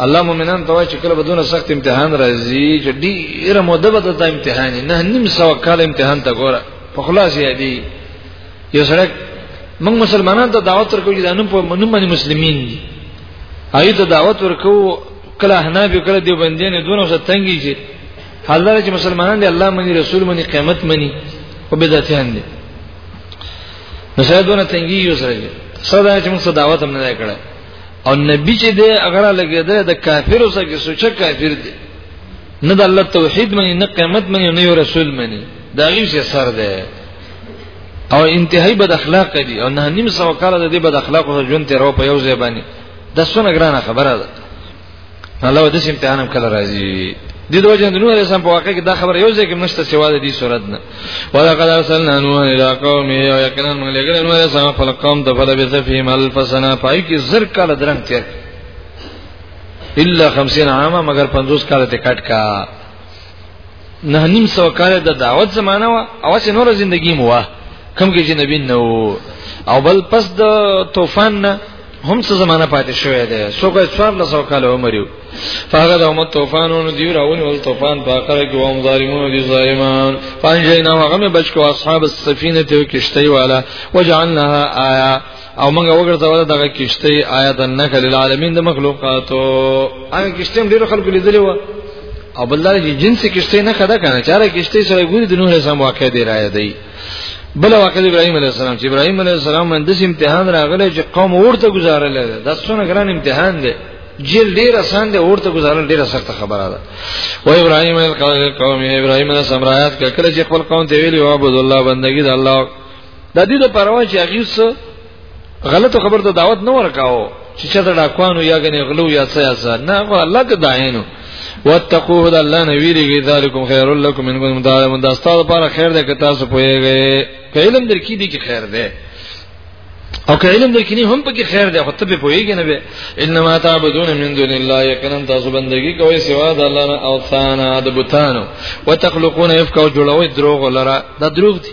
B: الله مؤمنان ته چې کله بدون سخت امتحان راځي چې ډیره موده به د امتحان نه نیم سو کال امتحان ته ګوره په خلاص یې دی یو سره موږ مسلمانانو ته دعوت ورکو چې دانو په منو باندې مسلمانین دي هغه ته دعوت ورکو کله حناب کله دی باندې نه دونه څه تنګي چې حالدار چې مسلمانان دي الله مني رسول مني قیامت مني او بدعتيان دي نو سره دونه تنګي یو سره سره چې موږ دعوت هم نه کړه او نبی چې دی اگر لګیدل د کافرو سره کې سوچ کافر دی نه د الله توحید مني نه قیامت مني نه رسول مني دا غي څه سر دی او انتهایی بد اخلاق دي او نه نیم سو کال د دې بد اخلاق سره ژوند تیر او په یو ځای باندې د سونه ګرانه خبره ده الله د امتحان هم کله راځي د دوه جن نور اسلام په واقع کې دا خبره یو ځای کې مشته سوا د دې صورت نه ولقد ارسلنا نوح الى قومه یقینا موږ لګل نور اسلام خپل قوم د فل به فهم الف سنه پای کې زر کال درنګ تیر الا 50 عامه مگر 50 کال ته کټ کا نه نیم سو کال د دعوت زمانہ وا او چې نور ژوندۍ مو وا کم کې چې نبی نو او بل پس د طوفان نه هم څه زمانہ پاتې شوې ده سو کوي څوار له سو کال عمر یو فهغه د امت طوفانونو دی راونی ول طوفان په اخر کې وهم ظالمون دي ظالمان فانجینا هغه مې بچ کو اصحاب السفینه ته کشته والا وجعلناها آیا او موږ وګرځول دغه کشته آیا د نه خلل عالمین د مخلوقاتو هغه کشته ډیرو خلکو لیدلې و او بل دا چې جنسي کشته نه خدا کنه چاره کشته سره ګوري د نوح سم واقع دی راي دی بل واقع ابراهيم عليه السلام چې ابراهيم عليه السلام باندې د امتحان راغلی چې قوم ورته گزارل دي دا څونه ګران امتحان دی جیل ډیر آسان دی ورته گزارل ډیره سخت خبره ده و ابراهيم قوم ابراهيم سمرایات کله چې خپل قوم ته ویلی او عبد الله بندگی د الله د دې د پروا چې هغه څه غلطو خبر ته دعوت نه ورکاو چې چا د ډاکوانو یا غنې غلو یا څه یا څه نه هغه الله ته داینو واتقوه د الله نه ویریږي ذالکم خیر لکم ان کنتم تعلمون دا ستاسو لپاره خیر ده که تاسو پوهیږئ که علم درکې دي کې خیر ده او که علم درکې نه هم پکې خیر ده خو ته به پوهیږې نه به انما تعبدون من دون الله یقینا تاسو بندگی کوئ سوا د الله نه او ثانا د بوتانو وتخلقون افکا جوړوي دروغ لره دا دروغ دي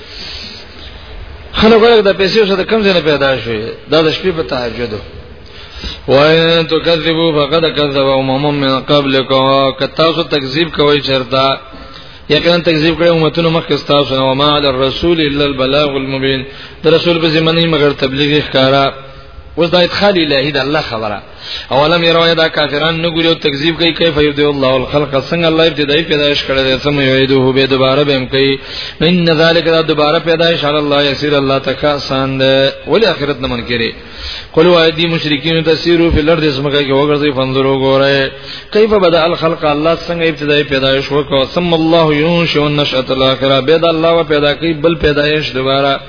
B: خلک ورګ د پیسې سره کم ځای نه پیدا شوی دا د شپې په تهجد وای تو کذبو فقد کذب امم من قبلکم کتاسو تکذیب کوي چرتا یقینا تکذیب کړي امتونو مخکې تاسو نو ما علی الرسول الا البلاغ المبین د رسول په ذمہ نه مگر تبلیغ ښکارا اوس دا ادخال الهی د الله خبره اولم يروا دا کافران نه ګوري او تکذیب کوي کیف یبدی الله الخلق څنګه الله ابتدایي پیدائش کړی دی ثم یعيده به دوباره به هم کوي ان ذالک دا دوباره پیدائش علی الله یسیر الله تکا سان ده ولی اخرت نه منکري قل و ایدی مشرکین تسیرو فی الارض اسمکه کې وګرځي فنظرو ګوره کیف بدا الخلق الله څنګه ابتدایي پیدائش وکړ ثم الله ينشئ النشأة الاخره به دا الله و پیدا کوي بل پیدائش دوباره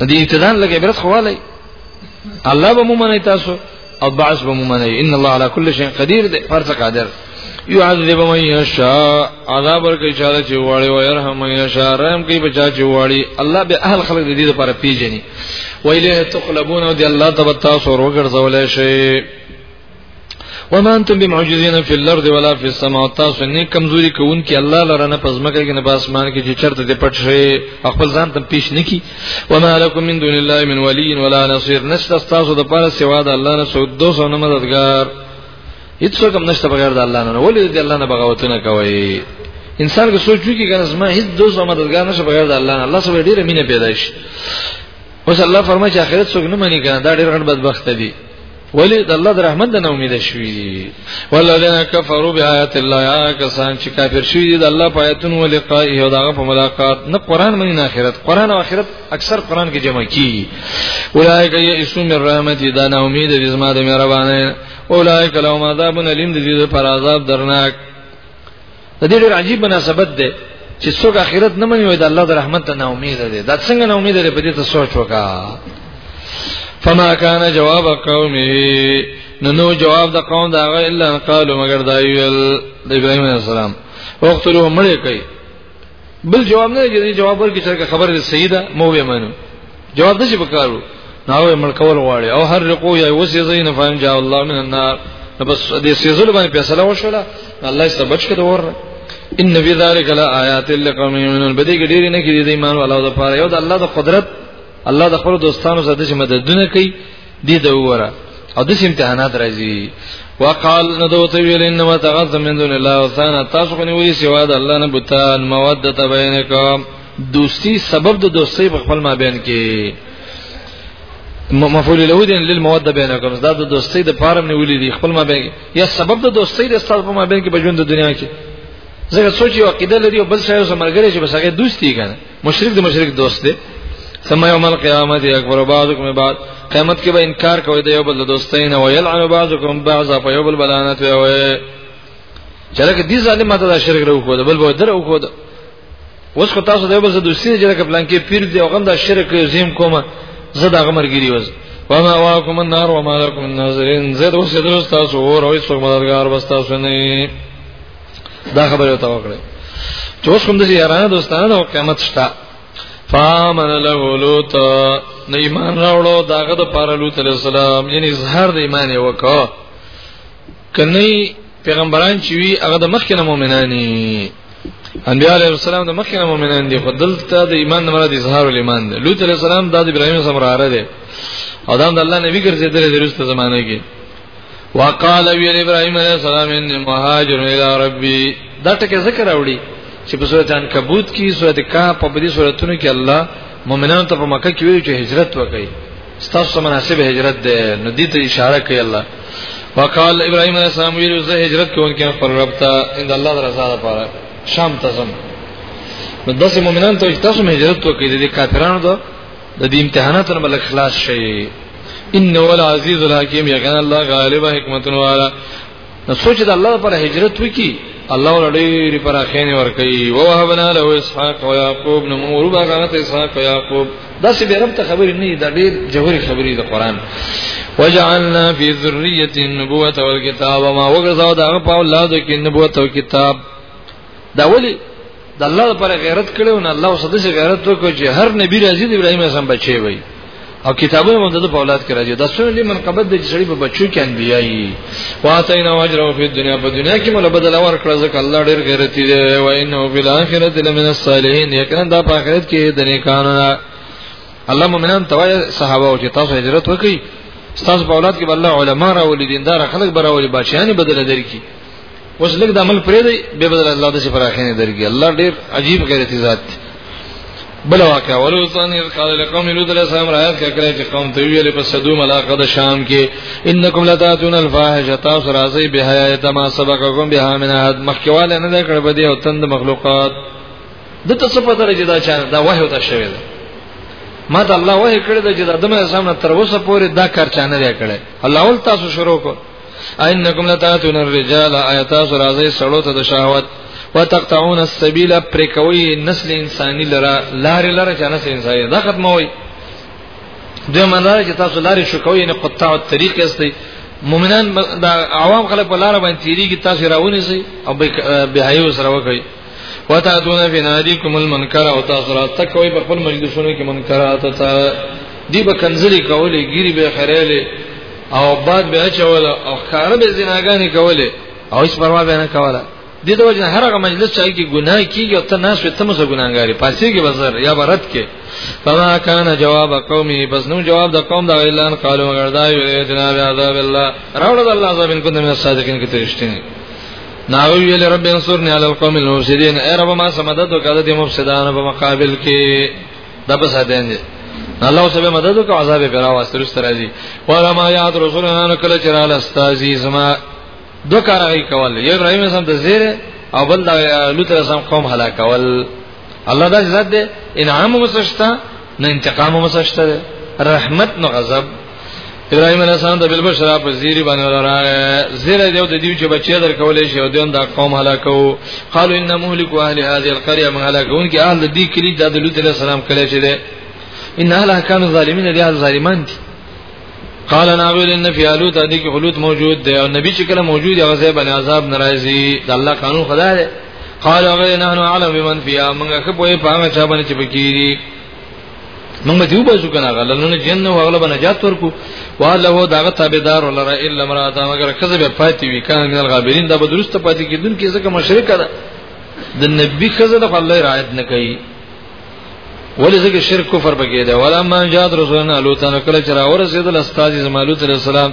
B: دې ابتدان لګي برس خواله الله به مومنه تاسو او بعث به مومنه ان الله على كل شيء قدير ده فرض قادر يعذب من يشاء عذاب ورکړي چاله چې واړي او يرحم من يشاء رحم کوي بچا چې واړي الله به اهل خلق دې لپاره پیژني ویله تقلبون او دې الله تبارک وتعالى سره وګرځول شي وما انتم بمعجزين في الارض ولا في السماء تاسو نه کمزوري کوون کې الله لره نه پزمکه کې نه پاسمان کې چې چرته دې پټ شي خپل ځان ته پیش نه کی وما لكم من دون الله من ولي ولا نصير نشته تاسو د پاره سوا د الله نه سو دو سو نه مددگار هیڅ کوم نشته بغیر د الله نه ولې دې الله نه بغاوتونه کوي انسان که سوچ وکړي کنه زما هیڅ دو سو مددگار نشه بغیر د الله نه الله سره ډیره مینه پیدا شي اوس الله فرمایي چې اخرت څوک نه مني کنه دا ډیر غټ بدبخت دي ولی د الله د رحمت نه امید شوی دي ولذین کفروا بیاات الله یا کسان چې کافر شوی دي د الله په آیاتونو ولقاء او دغه په ملاقات نه قران منی نه آخرت قران او آخرت اکثر قران کې جمع کی اولایک یئسوا من رحمتی دا نه امید دي زما د مهربانه اولایک لهم عذاب الیم دي پر عذاب درناک د دې ډېر عجیب مناسبت ده چې څوک اخرت نه مني وي د الله د رحمت نه امید ده دا څنګه نه امید لري په دې ته سوچ وکړه فما كان جواب قومه نو نو جواب د قوم دا غو الا قالو مگر دا ویل د ابراهيم عليه السلام وقتلوا مړې کوي بل جواب نه دی جواب ورکړي چې خبره دې صحیح ده مو به منو جواب دې وکړو ناوې ملکول غواړي او هر رقو یا وسې زین فهم جاء الله من النار بس دې سيزل باندې فیصله وشوله الله یې سبچ کړه ور ان فی ذلک لآیات لقوم یؤمنون بده کې ډېر نه کې دې ایمان والو د پاره یو د الله د قدرت الله د خپل دوستانو سره د مددونه کوي دي دا وره او د امتحانات راځي وقال نو دوته ویل انما تغذ من دون الله وثانا تاسو غنی وی سوا د الله نه بوتان موده بینکم دوستی سبب د دوستی په خپل ما بین کې مفعول له دین للموده بینکم دا د دوستی د پاره نه ولې دي خپل ما بین یا سبب د دوستی د ستاسو په ما بین کې بجوند د دنیا کې زګه سوچي عقیده لري او بل شای سره مرګري چې بس هغه دوستی کنه مشرک د مشرک دوست دی سمع یوم القیامت اکبر بعضکم بعض قیامت کې به انکار کوي د یو بل د دوستین او یلعن بعضکم بعضا په یو بل بلانت وي چرګ دي ظالم ماته دا شرک راو کو بل به در او کو اوس خو تاسو د یو بل د دوستین چې لکه پلان کې پیر دی او غم دا شرک زم کومه زه دا غمر ګیری وز وما واکم النار وما لكم من ناظرین زه دوست دوست تاسو اور او هیڅ مددگار بس تاسو نه دا خبره وته وکړه چې اوس کوم د یارانه دوستانه او قیامت شته فامن له لوط نه ایمان راوړو داغه د پاره لوط علی السلام یعنی زهر د ایمان یې وکړه کني پیغمبران چې وی هغه د مخکنه مؤمنانی انبیاء علیهم السلام د مخکنه مؤمنان دي خو دلته د ایمان مراد اظهار الایمان دی لوط علیه السلام د ابراهیم سره مراره دی او دا د الله نبی ګرځیدل د رسته زمانه کې وقال ویل ابراهيم عليه السلام ان مهاجر الى ربي دا ټکه ذکر راوړي چې په سورته عنکبوت کې سورته کاف په دې سوراتونو کې الله مؤمنانو ته په مکه کې ویل چې هجرت وکړي ستاسو مناسب هجرت ده نو دې ته اشاره کوي الله وقال ابراهيم عليه السلام ویل زه هجرت کوم کې خپل رب ته ان الله رضا لپاره شام ته ځم نو داسې مؤمنان ته تاسو هجرت وکړي د کافرانو ته د دې امتحانات نه ملک خلاص شي ان ول عزیز الحکیم یقینا الله غالب حکمت والا نو سوچ د الله پر هجرت وکي الله ولړي پر اخینه ور کوي او وهبنا له اسحاق او یعقوب نو مور باغات اسحاق او یعقوب دا سی به رب ته خبرې نه دا ډېر جوهري خبرې د قران وجعلنا فی ذریه النبوة والکتاب ما وغزاو دا په اولاد کې نبوت او کتاب دا ولی د الله لپاره غیرت کړو نه الله صد سي غیرت وکړي چې هر نبی راځي د ابراهيم اسلام بچي وي او کتابونه باندې د اولاد کې راځي د سونه لمن قبد د جړي په بچو کې انبيایي واتینا اجره په دنیا په دنیا کې مولا بدل اور کړ ځکه الله ډېر غیرتی دی او انه فی الاخرته لمن الصالحین یقینا د آخرت کې د نیکانو الله مؤمنان توای صحابه او چې تاسو هجرت وکړي تاسو په اولاد کې الله علما راولي دیندار خلک براولي بچیان بدل درکې اوس لګ د عمل پرې دی به بدل الله د سفر اخینه درګي الله ډیر عجیب غیرتی ذات دی بل واقع ولو ثاني قال لقوم لوط عليه السلام رايات کړه چې قوم ته ویل په صدوم علاقه د شام کې انکم لتاتون الفاحشه تاسو راځي به حیات ما سبقکم بها من احد مخکواله نه کړ به دي او تند مخلوقات د ته څه پته لري دا چا دا وحی وتا شوی ده ما ته الله وحی کړی دا چې د ادم اسلام تر اوسه پورې دا کار چانه دی کړی الله ول تاسو شروع کو انکم لتاتون الرجال آیتا سرازی سړو ته د شهوت وتقطعون السبيل پر کوي نسل انساني لرا لار لره چې نسل انساني دا ختموي د منځه چې تاسو لارې شو کوي نه قطع الطريق استي مؤمنان د عوام خلک په لار باندې تیریږي تاسو راونی سي او به حیو سره وکړي وتعدون فی نادیکم المنکر او تاسو را تکوي په خپل مجلسونو کې منکرات ته دی به کنزلی کولې ګيري به خړېلې او باد به چول او خاره به زناګانی کوله او هیڅ پروا به نه کوله د دې وجه هرغه مجلس چې کې ګناه کیږي او ته ناس وي ته مسو ګناګاری پاسې کې بازار یا برت کې فما کان جواب قومي بس نو جواب د قوم دا اعلان قالو مگر دا ویل جناب عذاب الله راوړل الله عذاب ان کنه من الصادقین کې ترشتنی ناوی ویل رب انصرنی علی القوم المفسدین ای رب ما سمدد وکړه د مفسدانو په مقابل کې دا په ساده دي الله سبحانه مدد او عذاب پر واستر استرازي ولا ما یاد رسولنا کله چرال استازي زما دو کارای کول یو ابراهیم سم د زیر او بل د لوط سم قوم هلاکول الله دا ذات دې انعام مسشتا نه انتقام مسشتا رحمت نو غضب ابراهيم عليه السلام د بالبشرا په زیری باندې راغی زیره دیو د دیو چې بچی در کولې شو دین دا قوم هلاکو قالو ان مهلك اهل هذه القريه من هلاكون کې اهل دې کلی د لوط عليه السلام کله چې ده ان اهلها كانوا ظالمين دي ظالمان دي قال ناویل ان فی الوت دې کې خلوت موجود دی او نبی چې کله موجود هغه ځای باندې عذاب ناراضي د الله قانون خدای دی قال غیر نحن علم بمن فی امنګه خو په هغه چا باندې چې پکې موږ به دیو باسو کنه غلنونه جن او غلب نجات ورکو والله داغه تابعدار ولره الا امراته مگر کذب پاتې وی کان من الغابرین دا به درسته پاتې کیدون کې ځکه مشرک ده د نبی خزه د الله رعایت نه کوي ولې ځکه شرک کفر بګی ده ولا ما جاد رسولنا لوتن کله چې راورسېدل استاد زمالوت رسول الله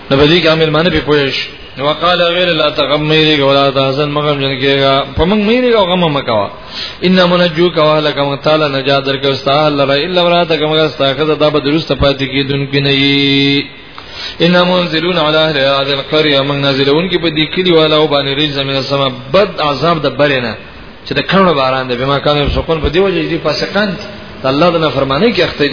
B: نو په دې کې امیر باندې په پوهیش نو وقال غیر لا تغم میری ولا تحزن مغم جن کېګا په موږ میری او غم مکوا ان منجو کوا لک من تعالی نجات درکو استا لرا الا وراته کوم استا کده دا به درست پاتې کیدون کې نه یي ان منزلون علی اهل هذه القريه من نازلون کې په دې کلی والا او باندې رز زمين السما بد عذاب د برینه چې د کڼو باران دی بما کانو سکون په دی وجه دي فاسقان الله د نافرمانی کې اخته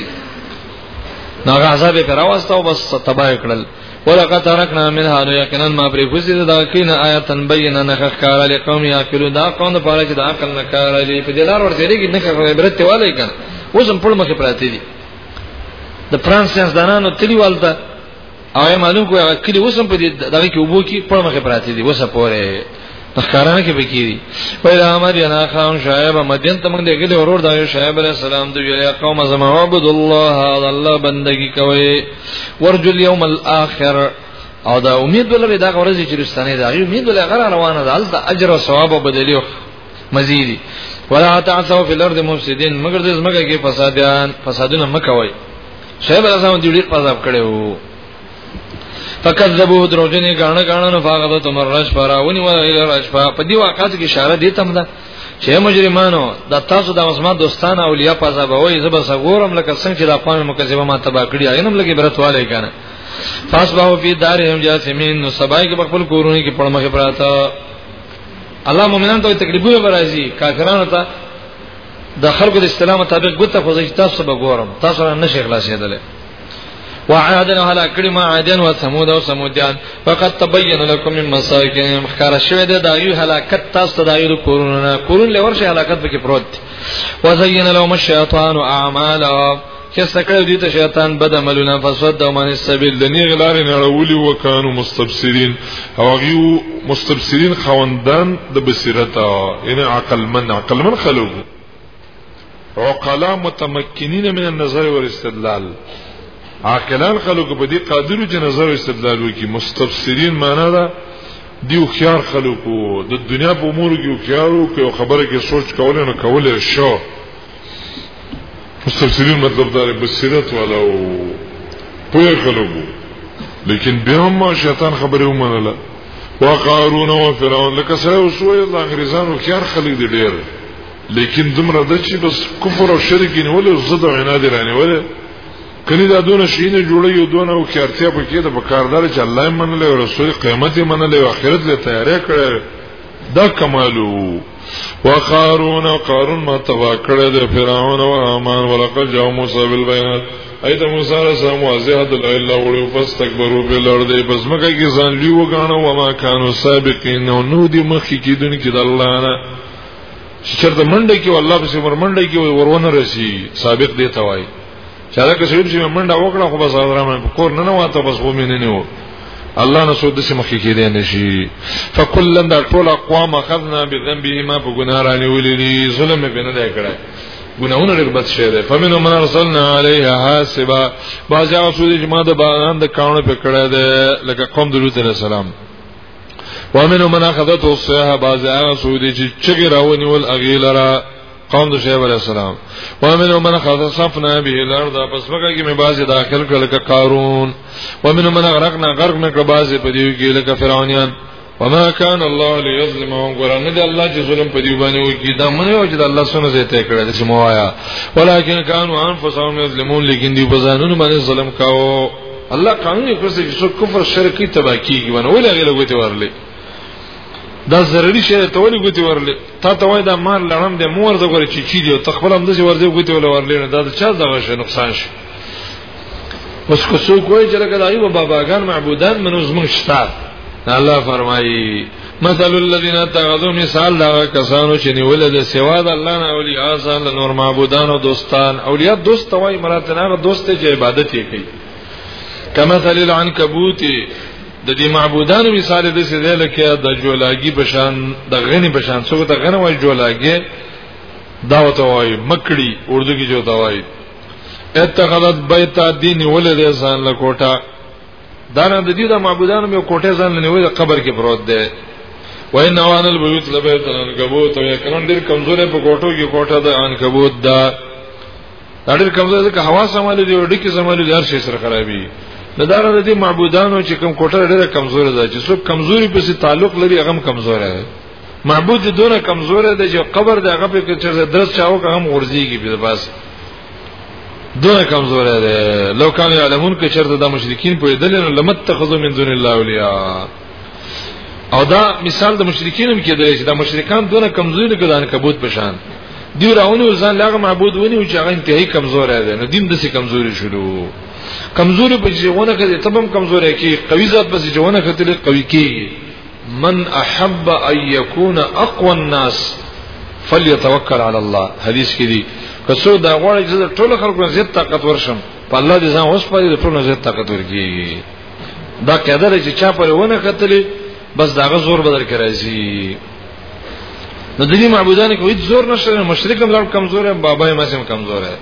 B: نو هغه عذاب یې راوسته او بس تباہ کړل ولقد ترکنا منها نو یقینا ما پرې کوزي دا کین آیاتن بینه نه ښکارا لقوم یاکلو دا قوم په اړه چې د عقل نه کار لري په دلار ورته لري نه کوي عبرت ته والي کنه اوس هم په مخه پراته دي د فرانسینس دانانو تلیوالته او معلوم کوی هغه کلی وسم په دې دغه کې وبو کې په مخه پراته دي وسه پوره تخکارانه کې بکیری پیدا امر ینا خان شعیب مدین ته موږ دغه ورور دا شعیب علی السلام دی یا قوم زما عبد الله الله بندگی کوي ورجو اليوم الاخر او دا امید ولري دا ورځ چې رستنه دا امید ولري غره روانه ده الته اجر او ثواب او بدلیو مزید ولا تعثوا فی الارض مفسدین مگر دې زمګه کې فسادیان فسادونه مکوئ شعیب علیہ السلام دی ډیر پزاب کړو فکذبوه دروژنې غاڼه غاڼه نه فاغده تمر رش فراونی ولا اله رش په دی واقعات کې اشاره دي تم ده چې مجرمانو د تاسو د عظمت دوستان او اولیاء په عذاب وای زب سګورم لکه څنګه چې د اقوام مکذبه ما تبا کړی هغه نم لګي برت والے کنه فاسبحوا فی دارهم جاسمین نو سبای کې خپل کورونه کې پړمخه پراته الله مؤمنان ته تکلیفونه برازي کافرانو ته د خلکو د استلام مطابق ګوته خو ځکه تاسو به ګورم تاسو نه شي خلاصېدل وعادن هلا کړي ما عادن او ثمود او ثمودیان فقط تبين لكم من مساكنهم خار شوه د دایو هلاکت تاسو ته دایو کورونه کورون لور شي هلاکت به کې پروت وزين لهم الشيطان اعمالهم چې سکړه دي ته شیطان بد عملونه فسد او من السبيل د نیغ لارې نه راولي وکانو مستبصرین او غيو مستبصرین خوندان د بصیرت ان عقل من عقل من خلو عقلا متمکنین من النظر والاستدلال عاقلان خلق په دې قادر چې نظر استدلال وکي مستبصرین معنا ده دی خيار خلکو د دنیا په امور کې خيارو کې خبره کې سوچ کول نه کول شو مستفسرین مطلب دار بصیرت والا او پوهه خلکو لیکن بیا هم ما شیطان خبره ومنله وقارون او فرعون لکه سره وسوې د انګريزانو خيار خلک دي ډېر لیکن دمر د چې بس کفر او شرک نه ولې زړه د عناد رانه ولې کله دا دونه شي نه جوړي او دونه او کارتیا پکې د بکاردار چې الله منل او رسول قیامت منل او آخرت له تیارې کړې دا کمالو وقارون قارون ما تبا کړه د فرعون او امان ولقد جاء موسی بالبينات ايت موسی علیہ السلام واضح د الله وړو پس تکبرو په لړ دی پس مکه کې ځان لیو وګاڼو و ما كانوا سابقين نو نو دی مخکې کیدون کې د الله نه چې چرته منډه کې الله په سمر منډه کې ورونه رسی سابق دی توای چا دا که سړي چې منډه وکړه خو بس غرامه په کور نه نه واته بس و مې نه نیو الله نو سود سم کې کېدې نشي فکلن دا ټول اقوام اخذنا بذنبهما په ګناه را نیولې دي ظلم به نه دی کړای ګناونه ډېر بد شي ده فمنو من ارسلنا عليها حاسبا باز هغه سود چې ما د باغان د کانو په کړه ده لکه قوم د لوط عليه السلام ومنو من اخذته الصيحه باز هغه سود چې چګي راونیول اغیلرا قوم د شعیب علی السلام ومن من خصفنا به الارض پس وګه کې مې بازي داخل کړل ک قارون ومن من غرقنا غرق مې ک بازي په دیو کې لکه فرعونیان وما كان الله ليظلمهم قران دې الله چې ظلم په دی باندې وکي دا منه او چې الله سونه زه ته کړل چې موایا ولکن كانوا انفسهم يظلمون لیکن دی په ځانونو باندې ظلم کاوه الله قانون یې کړی چې څوک کفر شرکی تباہ کیږي ونه ولې غلغوته ورلې دا ضروري شی ته ولې ګوتې ورلې تا ته وای دا مار لړم دې مور زه غوړي چې چی دی ته خپل هم دې ورځې ګوتې ولې ورلې نه دا چا دغه شی نقصان شي اوس کو سو کوی چې لکه دا یو باباګان معبودان منو زمون شتا الله فرمایي مثل الذين اتخذوا مثال دا کسانو چې نیول د سوا د الله نه اولیاء ځان له نور معبودان او دوستان اولیاء دوست وای مراد نه دوست چې عبادت یې کوي کما ذلیل عنکبوت د دې معبودانو مثال د څه دی لکه د جولاګي بشان د غنی بشان څو د غنی وای جولاګي
A: دا وته وای مکړی اردو کې جو دا وای اتخذت بیت دین ولد ځان له کوټه دا نه د دې د معبودانو مې کوټه ځان نه وای د قبر کې پروت دی وای نوان البیوت لبیت العنکبوت او کلن ډیر کمزورې په کوټو کې کوټه د عنکبوت دا دا ډېر کمزور ځکه هوا سماله دی او ډکی سماله دی هر شي سره خرابي دا دغه د معبودانو چې کوم کوټه ډېره کمزور ده چې څوک کمزوري پسې تعلق لري هغه کمزور دی معبود دې دونه کمزور دی چې قبر د هغه په کې چې درس چاو هغه غورځيږي په بس دونه کمزور دی لو کان علمون کې چرته د مشرکین په دلیل لمت تخذو من دون الله اولیاء او دا مثال د مشرکین هم کېدلی چې دا مشرکان دونه کمزوري دي ګدان کبوت پشان دی راونه ځان لغه معبود ونی او چې هغه انتهایی کمزور دی نو دین د سي کمزوري شروع کمزوري په ژوند کې ته هم کمزوري کې قوي ذات په ژوند کې ته قوي کې من احب ان يكون اقوى الناس فليتوكل على الله حدیث کې دی که څو دا غواړي چې ټول خلکو زیات طاقت ورشم په الله دې ځان اوس پرې ټول زیات طاقت ورګي دا قاعده ده چې چا پر ونه کتلې بس داغه زور بدل کراځي نو دني معبودان کوي زور نشره مشرک هم لړ کمزور ہے بابا یې مسیم کمزور ہے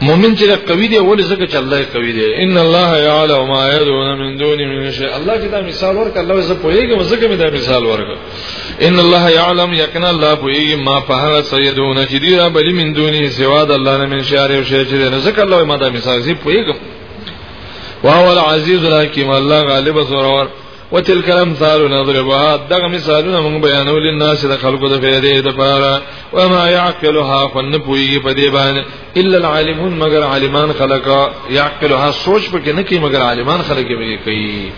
A: مؤمن چې قوي دی ولې ځکه چې الله قوي دی ان الله يعلم ما يدعون من دون من شيء الله چې دا مثال ورک الله زه پوهیږم ځکه مې دا مثال ورک ان الله يعلم یقینا الله پوهیږي ما په هغه سيدونه چې دی را بلی من دونه سوا د الله نه من شاره او شي چې نه ځکه الله ما دا مثال زه پوهیږم وهو العزيز الحكيم الله غالب زورور وتلك الامثال نضربها دغه مثالونه موږ بیانو للناس د خلقو د فیدې د پاره وما يعقلها فن پوي په دې باندې الا العالمون مگر عالمان خلقا يعقلها سوچ پکې نه کوي مگر عالمان خلق به کوي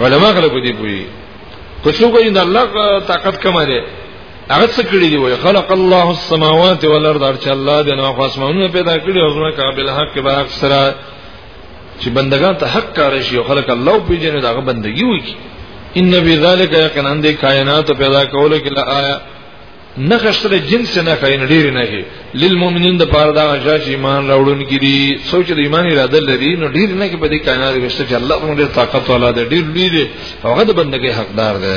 A: علما خلق دې پوي کوڅو کوي د الله طاقت کمه ده هغه څه کړی دی وای خلق الله السماوات والارض ارچ الله د نو اسمانونه پیدا کړی او زما قابل حق به حق سره چې بندگان ته حق کار شي او خلق الله پیژنې داغه بندگی وکي ان فی ذلک یقینا د کائنات پیدا کول کې لا آیا نه خشتل جنس نه کین ډیر نه هی للمؤمنین د پاره دا چې ایمان راوړون کړي سوچ د ایمان اراده لري نو ډیر نه کې په دې کائنات کې چې الله موږ ډیر طاقت والا دی ډیر لوی دی هغه د بندګۍ حقدار دی